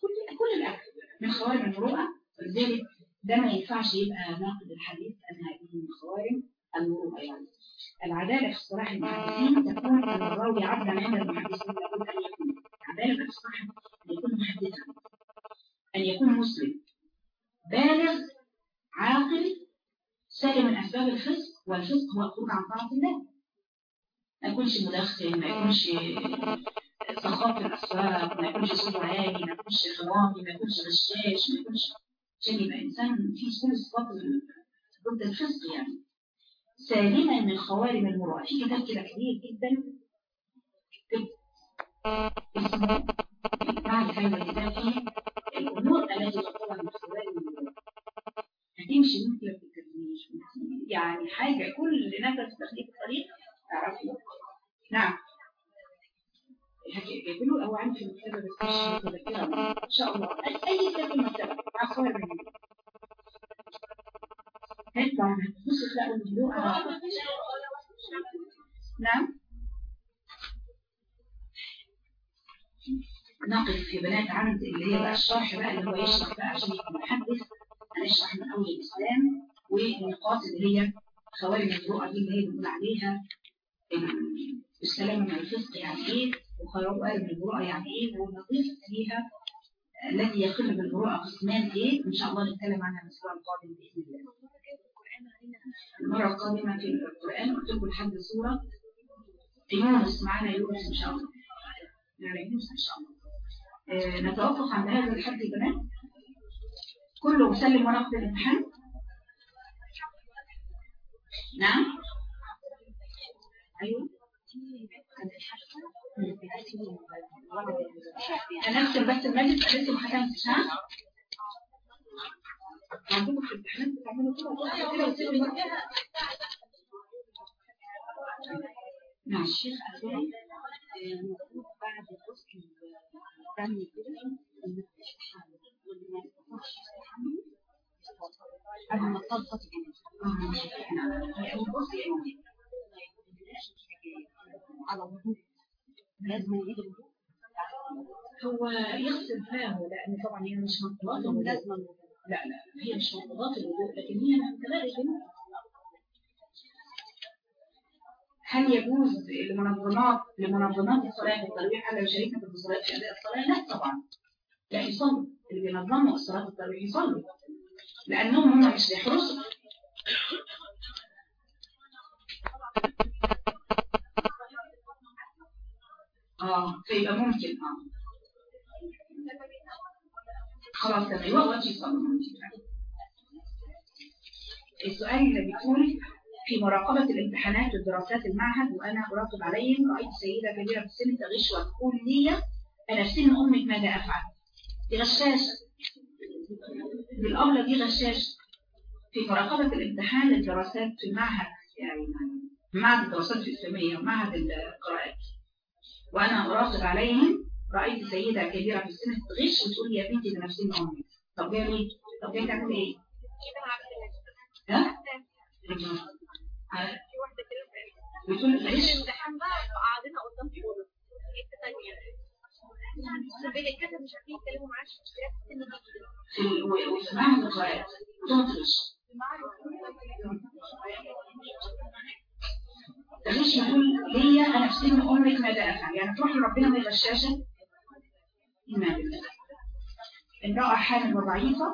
كل كل الأكل. من خوارج المروءة. ولذلك ده ما ينفعش يبقى ناقد الحديث ان هذه من خوارج المروءة يعني. العدالة في اصطلاح المحدثين تكون أن الراوي عدلا عند المحدثين لابد أن يكون عدالة في اصطلاح أن يكون محدثا. أن يكون مسلم. بالغ عاقل سالم من أسباب الفسق والفسق هو الخروج عن طاعة الله. ما يكونش مدخن ما يكونش في الأسواق ما يكونش صوت عالي ما يكونش خرامي ما يكونش غشاش ما يكونش عشان يبقى إنسان فيه كل الصفات ضد الفسق يعني. سالما من خوارم المروءة في كتاب كده كبير جدا. اسمه فيه الأمور التي من خوارم هتمشي ممكن لو يعني حاجة كل نفس تخليك الطريق تعرفي يقولوا أو عندي المكتبة بس مش متذكرة إن شاء الله. اي كتاب في المكتبة مع صور من هيطلع بص تلاقوا الهدوء نعم. نقف في بنات عند اللي هي بقى الشرح بقى اللي هو يشرح بقى عشان يكون محدث. هنشرح من أول الإسلام والنقاط اللي هي خوارم الرؤى دي اللي هي بنقول عليها. السلام من الفسق يعني إيه؟ وخوارم الرؤى يعني إيه؟ ونضيف فيها الذي يقل بالرؤى قسمان إيه؟ إن شاء الله نتكلم عنها الأسبوع القادم بإذن الله. المرة القادمة في القرآن قلت لكم لحد سوره يونس معانا يونس إن شاء الله. يعني يونس إن شاء الله. آه نتوقف عند هذا الحد يا بنات كله مسلم ورقه الامتحان. نعم. أيوه. هنكتب بس لسه ما ختمتش ها عندكم في الامتحانات بتعملوا كده نعم الشيخ بعد غسل الدم كده إنك تستحمل واللي ما يستطيعش يستحمل قبل ما تطلقت على وضوء لازم يعيد الوضوء هو يغسل فاه لأن طبعا هي مش الوضوء لازم لا. لا هي مش منطقات الوضوء لكن هي من كبائر الذنوب هل يجوز لمنظمات لمنظمات الصلاة والترويح على شريكة في الصلاة في أداء الصلاة؟ لا طبعا. لا يصلوا اللي بينظموا الصلاة والترويح يصلوا. لأنهم هم مش بيحرسوا آه فيبقى ممكن آه. خلاص تمام. وقت يصلوا السؤال اللي بيقول في مراقبة الامتحانات والدراسات المعهد وأنا أراقب عليهم رأيت سيدة كبيرة في السن تغش وتقول لي أنا في سن أمك ماذا أفعل؟ دي غشاشة بالأولى دي غشاشة في مراقبة الامتحان للدراسات في المعهد يعني معهد الدراسات الإسلامية ومعهد القراءات. وأنا أراقب عليهم رأيت سيدة كبيرة في السن تغش وتقول يا بنتي ده نفسي أمك طب جاي ليه؟ طب جاي تعمل إيه؟ ها؟ بتقول غش الامتحان بقى قاعدين قدام فورم حتة ثانية في معهد القراءات تغش تغش يقول ليا أنا سن أمك ماذا أفعل؟ يعني تروح لربنا من غشاشة إيمان بالله امرأة حامل وضعيفة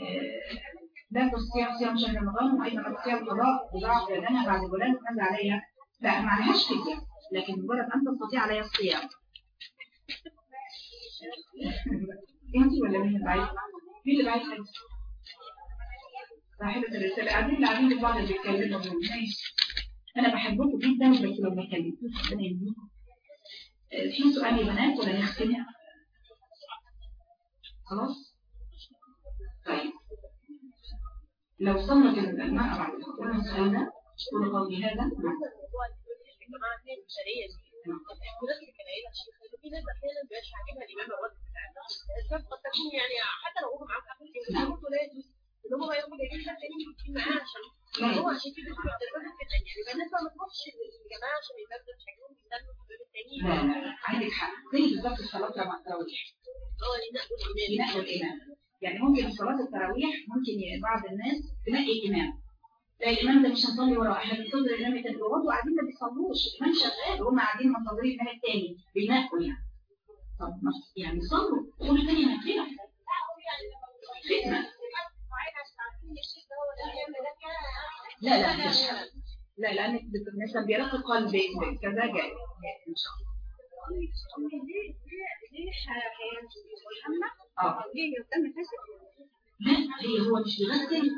آه، لا تستطيع صيام شهر رمضان وأيضا لا تستطيع القضاء بضعف بدنها بعد الولادة ماذا عليها؟ لا ما عليهاش فدية لكن مجرد أن تستطيع عليها الصيام. انت ولا مين بعيد؟ مين اللي بعيد؟ صاحبة الرسالة قاعدين قاعدين لبعض اللي بيتكلموا ماشي أنا بحبكم جدا بس لو ما كلمتوش. آه، في سؤال يا بنات ولا نختم؟ خلاص؟ طيب لو صلت المرأة بعد قلنا السؤال ده قول قولي هذا اللي يعني حتى لو هم معاهم ان هم يروحوا جايبين تانيين متفقين معاه عشان هو عشان كده الدنيا يبقى الناس ما تروحش للجماعه عشان مش عاجبهم يستنوا لا لا عندك حق. زي بالظبط الصلاة مع التراويح. الامام ينقوا الإمام يعني ممكن في صلاة التراويح ممكن بعض الناس تنقي الإمام لا الإمام ده مش هنصلي وراه إحنا بننتظر الإمام يتنقل برضه قاعدين ما بيصلوش. الإمام شغال. وهم قاعدين منتظرين الإمام التاني بينقوا يعني طب ما يعني صلوا. قولوا تاني نقينا فتنة لا لا مش لا لأن مثلا بيرقق قلب كذا جاي إن شاء الله. ليه الدم فاسد لا هي هو مش بيغسل.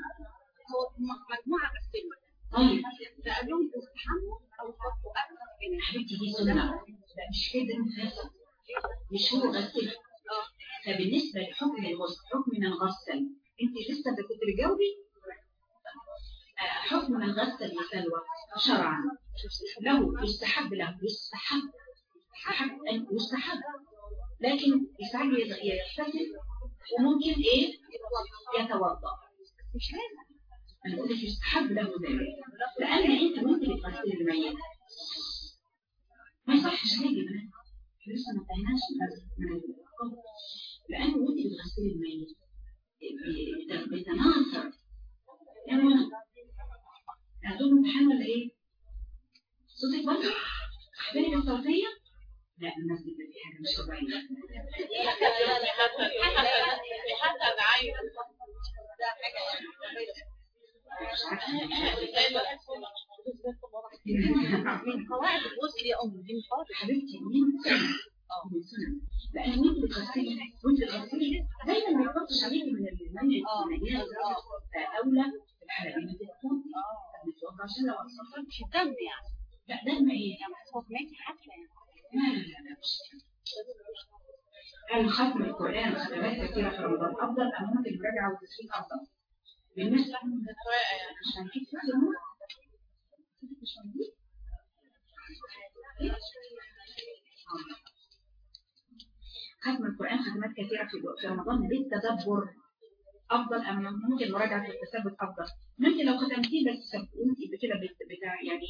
هو مجموعة غسلوا طيب. فقال لهم استحموا أو صفوا اكل يا حبيبتي دي سنة. لا مش كده مش هو غسل. فبالنسبة لحكم الغسل حكم من غسل انت لسه كنت بتجاوبي حكم من غسل شرعا. له يستحب له يستحب يستحب يستحب. لكن يستحب يغتسل وممكن إيه؟ يتوضأ. مش لازم أنا بقول لك يستحب له ذلك. لأن أنت وانت بتغسل الميت. ما يصحش عليك يا لسه ما انتهيناش من القبر لأن وانت بتغسلي الميت. بت- بتناثر منى هتقول امتحان ولا إيه؟ صوتك برضه؟ احبالي بالصوتية؟ لا الناس دي في حاجة مش ده حاجة مش عارفة. من قواعد الغسل يا أم دي مش حبيبتي. مين من سنة. لأن وانت بتغسلي وانت بتغسلي دايما ما يحطش عليكي من المنع النجاسة أولى يعني؟ يعني يعني. هل ختم القرآن ختمات كثيرة في رمضان أفضل أم ممكن المراجعة والتسليم أفضل؟ بالنسبة مش هنجيب مش هنجيب ختم القرآن ختمات كثيرة في رمضان للتدبر أفضل أم ممكن مراجعة التثبت أفضل ممكن لو ختمتيه بس وانت كده بت- بتاع يعني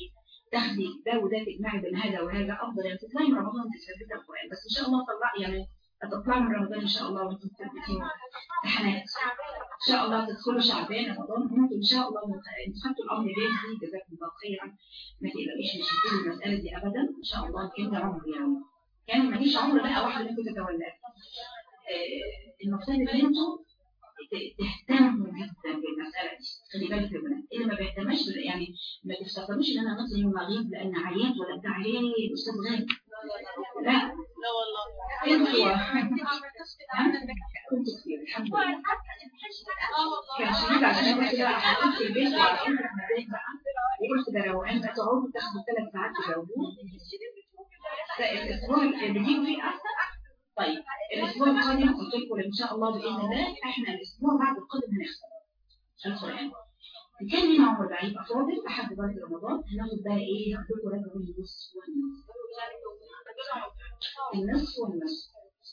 تاخدي ده وده تجمعي بين هذا وهذا أفضل. يعني تطلعي من رمضان تثبتي القرآن بس إن شاء الله طلع يعني هتطلعي من رمضان إن شاء الله وأنتم مثبتين امتحانات إن شاء الله تدخلوا شعبان رمضان. وأنتم إن شاء الله أنتوا خدتوا الأمر بيدي جزاكم الله خيرا. ما تقلقيش مش هتقولوا المسألة دي أبدا. إن شاء الله كان ده عمر يعني. كان ماليش عمر بقى واحد منكم تتولاه. آه، المفروض إن أنتوا ت- تهتموا جدا بالمسألة دي. خلي بالك يا بنات اللي ما بيهتمش يعني ما تفتكروش إن أنا مثلا يوم اغيب لأن عييت ولا بتاع ليه الاستاذ غايب. لا. لا والله. كنت كتير الحمد لله. كان شديد عشان كده في البيت وقلت ده روقان بقى تقعدوا تاخدوا ثلاث ساعات تجاوبوه الأسبوع اللي بيجي فيه احسن طيب الأسبوع القادم قلت لكم إن شاء الله بإذن الله إحنا الأسبوع بعد القادم هنختم القران كان لنا عمر يبقى فاضل لحد بعد رمضان. هناخد بقى إيه؟ هاخد لكم النص والنص. النصف والنصف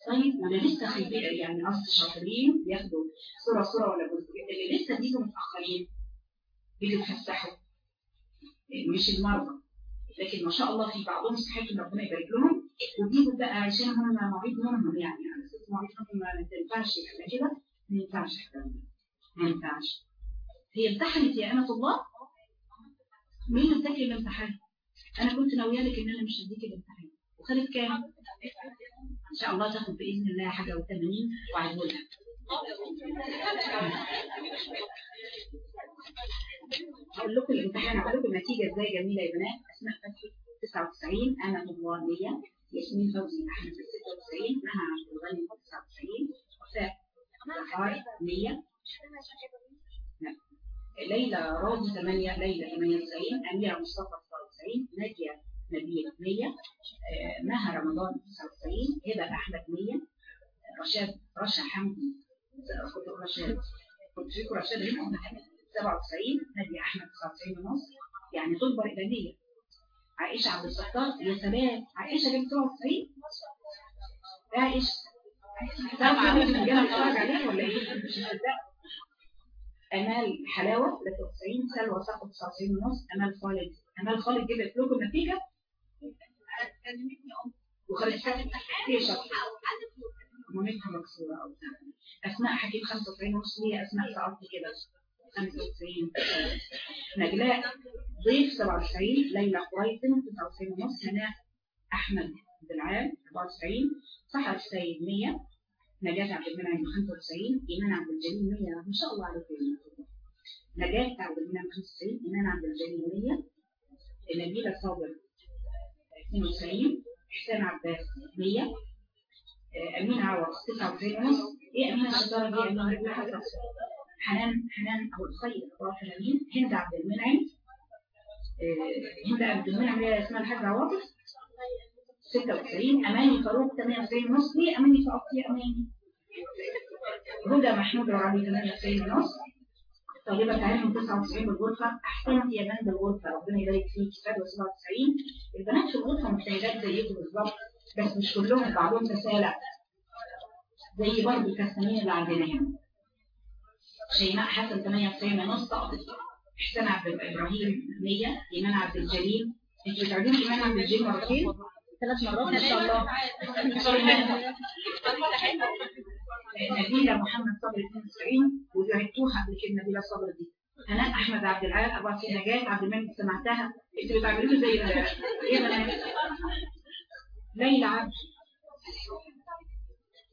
طيب وأنا لسه خايفين يعني نص الشاطرين بياخدوا صورة صورة ولا جزء. اللي لسه بيجوا متأخرين بيجوا يتفسحوا. مش المرضى. لكن ما شاء الله في بعضهم صحتهم ربنا يبارك لهم. وبيجوا بقى عشان هم مواعيد نومهم يعني. على أساس مواعيد نومهم ما تنفعش يبقى كده. ما ينفعش ما ينفعش. هي امتحنت يا أمة الله مين اللي اداك الامتحان؟ أنا كنت ناوية لك إن أنا مش هديك الامتحان. وخدت كام؟ إن شاء الله تاخد بإذن الله حاجة و80 وعدولها. هقول لكم الامتحان هقول لكم النتيجة إزاي جميلة يا بنات. أسماء فتحي 99 أنا الله 100 ياسمين فوزي أحمد 96 مها عبد الغني 99 وفاء زهار 100 لا. ليلى راضي 8 ليلى 98 أميرة مصطفى 99 نادية نبيل 100 آه، مها رمضان 99 هبة أحمد 100 رشاد رشا حمدي. كنت رشاد. كنت فيكم رشاد. 97 نادية أحمد 99 ونص. يعني تكبر إلى 100 عائشة عبد الستار يا سلام. عائشة جابت 97 عائشة. عليك ولا إيه؟ مش مصدق أمال حلاوة 93 سلوى سقط 99 ونص. أمال خالد. أمال خالد جبت لكم وخالد هي شاطره مامتها مكسورة أو بتاع. اسماء حكيم 95 ونص هي اسماء سقطت كده. 95 نجلاء ضيف 97 ليلى قريتن 99 ونص. هناء أحمد بالعام 94 صحر السيد 100 نجاة عبد المنعم 95 إيمان عبد الجليل 100 ما شاء الله عليكم نجاة عبد المنعم 95 إيمان عبد الجليل 100 نبيلة صابر 92 حسام عباس 100 آه، أمين عوض 99 ونص. إيه أمين الشطارة دي حسن حنان حنان أبو الخير أبو أمين هند عبد المنعم آه، هند عبد المنعم اللي اسمها الحاج عواطف 96 أماني فاروق 98 ونص ليه أماني فاروق أماني. هدى محمود ربيع 98 ونص طالبة تعلم 99 بالغرفة أحسنت يا بنت الغرفة ربنا يبارك فيك فدوى 97 البنات في الغرفة مجتهدات زيكم بالظبط بس مش كلهم بعضهم تسالع زي برضه الكسامين اللي عندنا هنا. شيماء حسن 98 ونص حسين عبد إبراهيم 100 إيمان عبد الجليل. أنتوا بتعرفين إيمان عبد الجليل مرتين ثلاث مرات. ما شاء الله. نبيلة محمد صبري 92 وزعتوها قبل كده نبيلة صبري دي. هناء أحمد عبد العال أبو عسير نجاة عبد الملك سمعتها. أنتوا بتعملوا زي إيه ليلى عبد.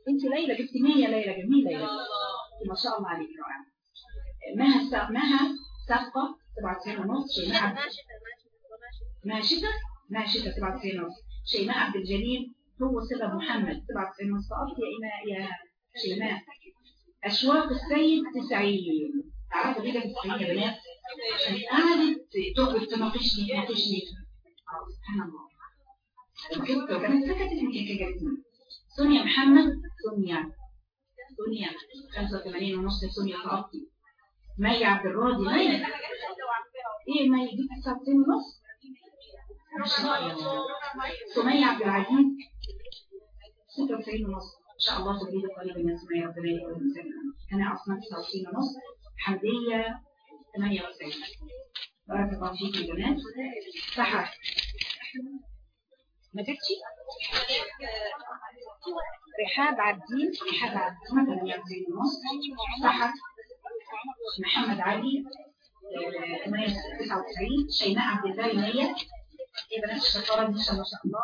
انت ليلى جبت 100 ليلى جميلة يا ما شاء الله عليك رائعه مها س- مها سابقه 97 ونص شيماء عبد ماشية ماشية 97 ونص شيماء عبد الجليل هو سبب محمد 97 ونص سقطت يا إيماء يا شيماء أشواق السيد 90 تعرفوا جابت 90 يا بنات. عشان قعدت تقعد تناقشني تناقشني. سبحان الله. كنت كانت سكتت من جابتني سونيا محمد سونيا سونيا 85 ونص سونيا سقطتي مي عبد الراضي مي إيه مي جبت 99 ونص سمية عبد العزيز 96 ونص. إن شاء الله تجريد قريبا يا سمية ربنا يقول أنا أصلا 99 ونص. حمدية 98 بارك الله فيك يا بنات سحر ما جبتي رحاب عبدين رحاب عبدين 98 ونص سحر محمد علي آه، 99 شيماء عبد الباري 100 إيه بنات دي شاء الله ما شاء الله.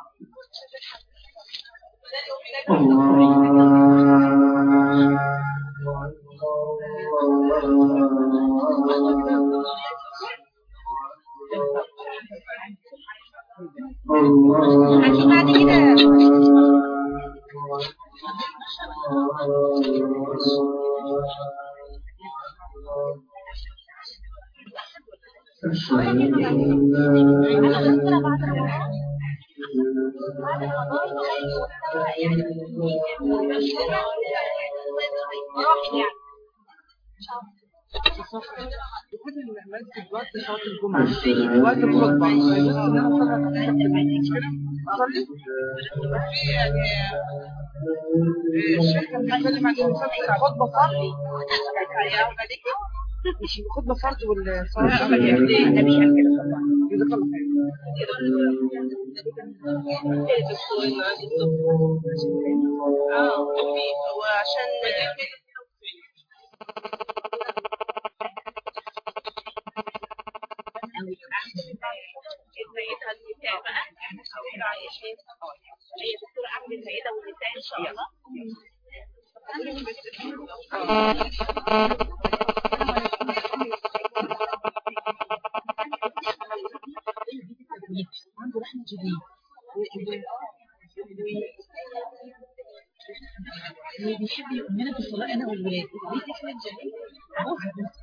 هاتي بعد كده. يعني يكون المسجد وقت صلاة الجمعة وقت الخطبة يجوز إن أنا أصلي أصلي في يعني الشيخ كان بيتكلم عن الإنسان في خطبة فرض مش الخطبة فرض والصلاة كده الله خير آه امي هو عشان سيدها النساء بقى دكتورة عائشة هي دكتورة أحمد السيدة والنساء إن شاء الله وبيحب يؤمننا في الصلاة أنا والولاد ليه تحمل جميل؟ أبوها بس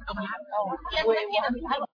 أو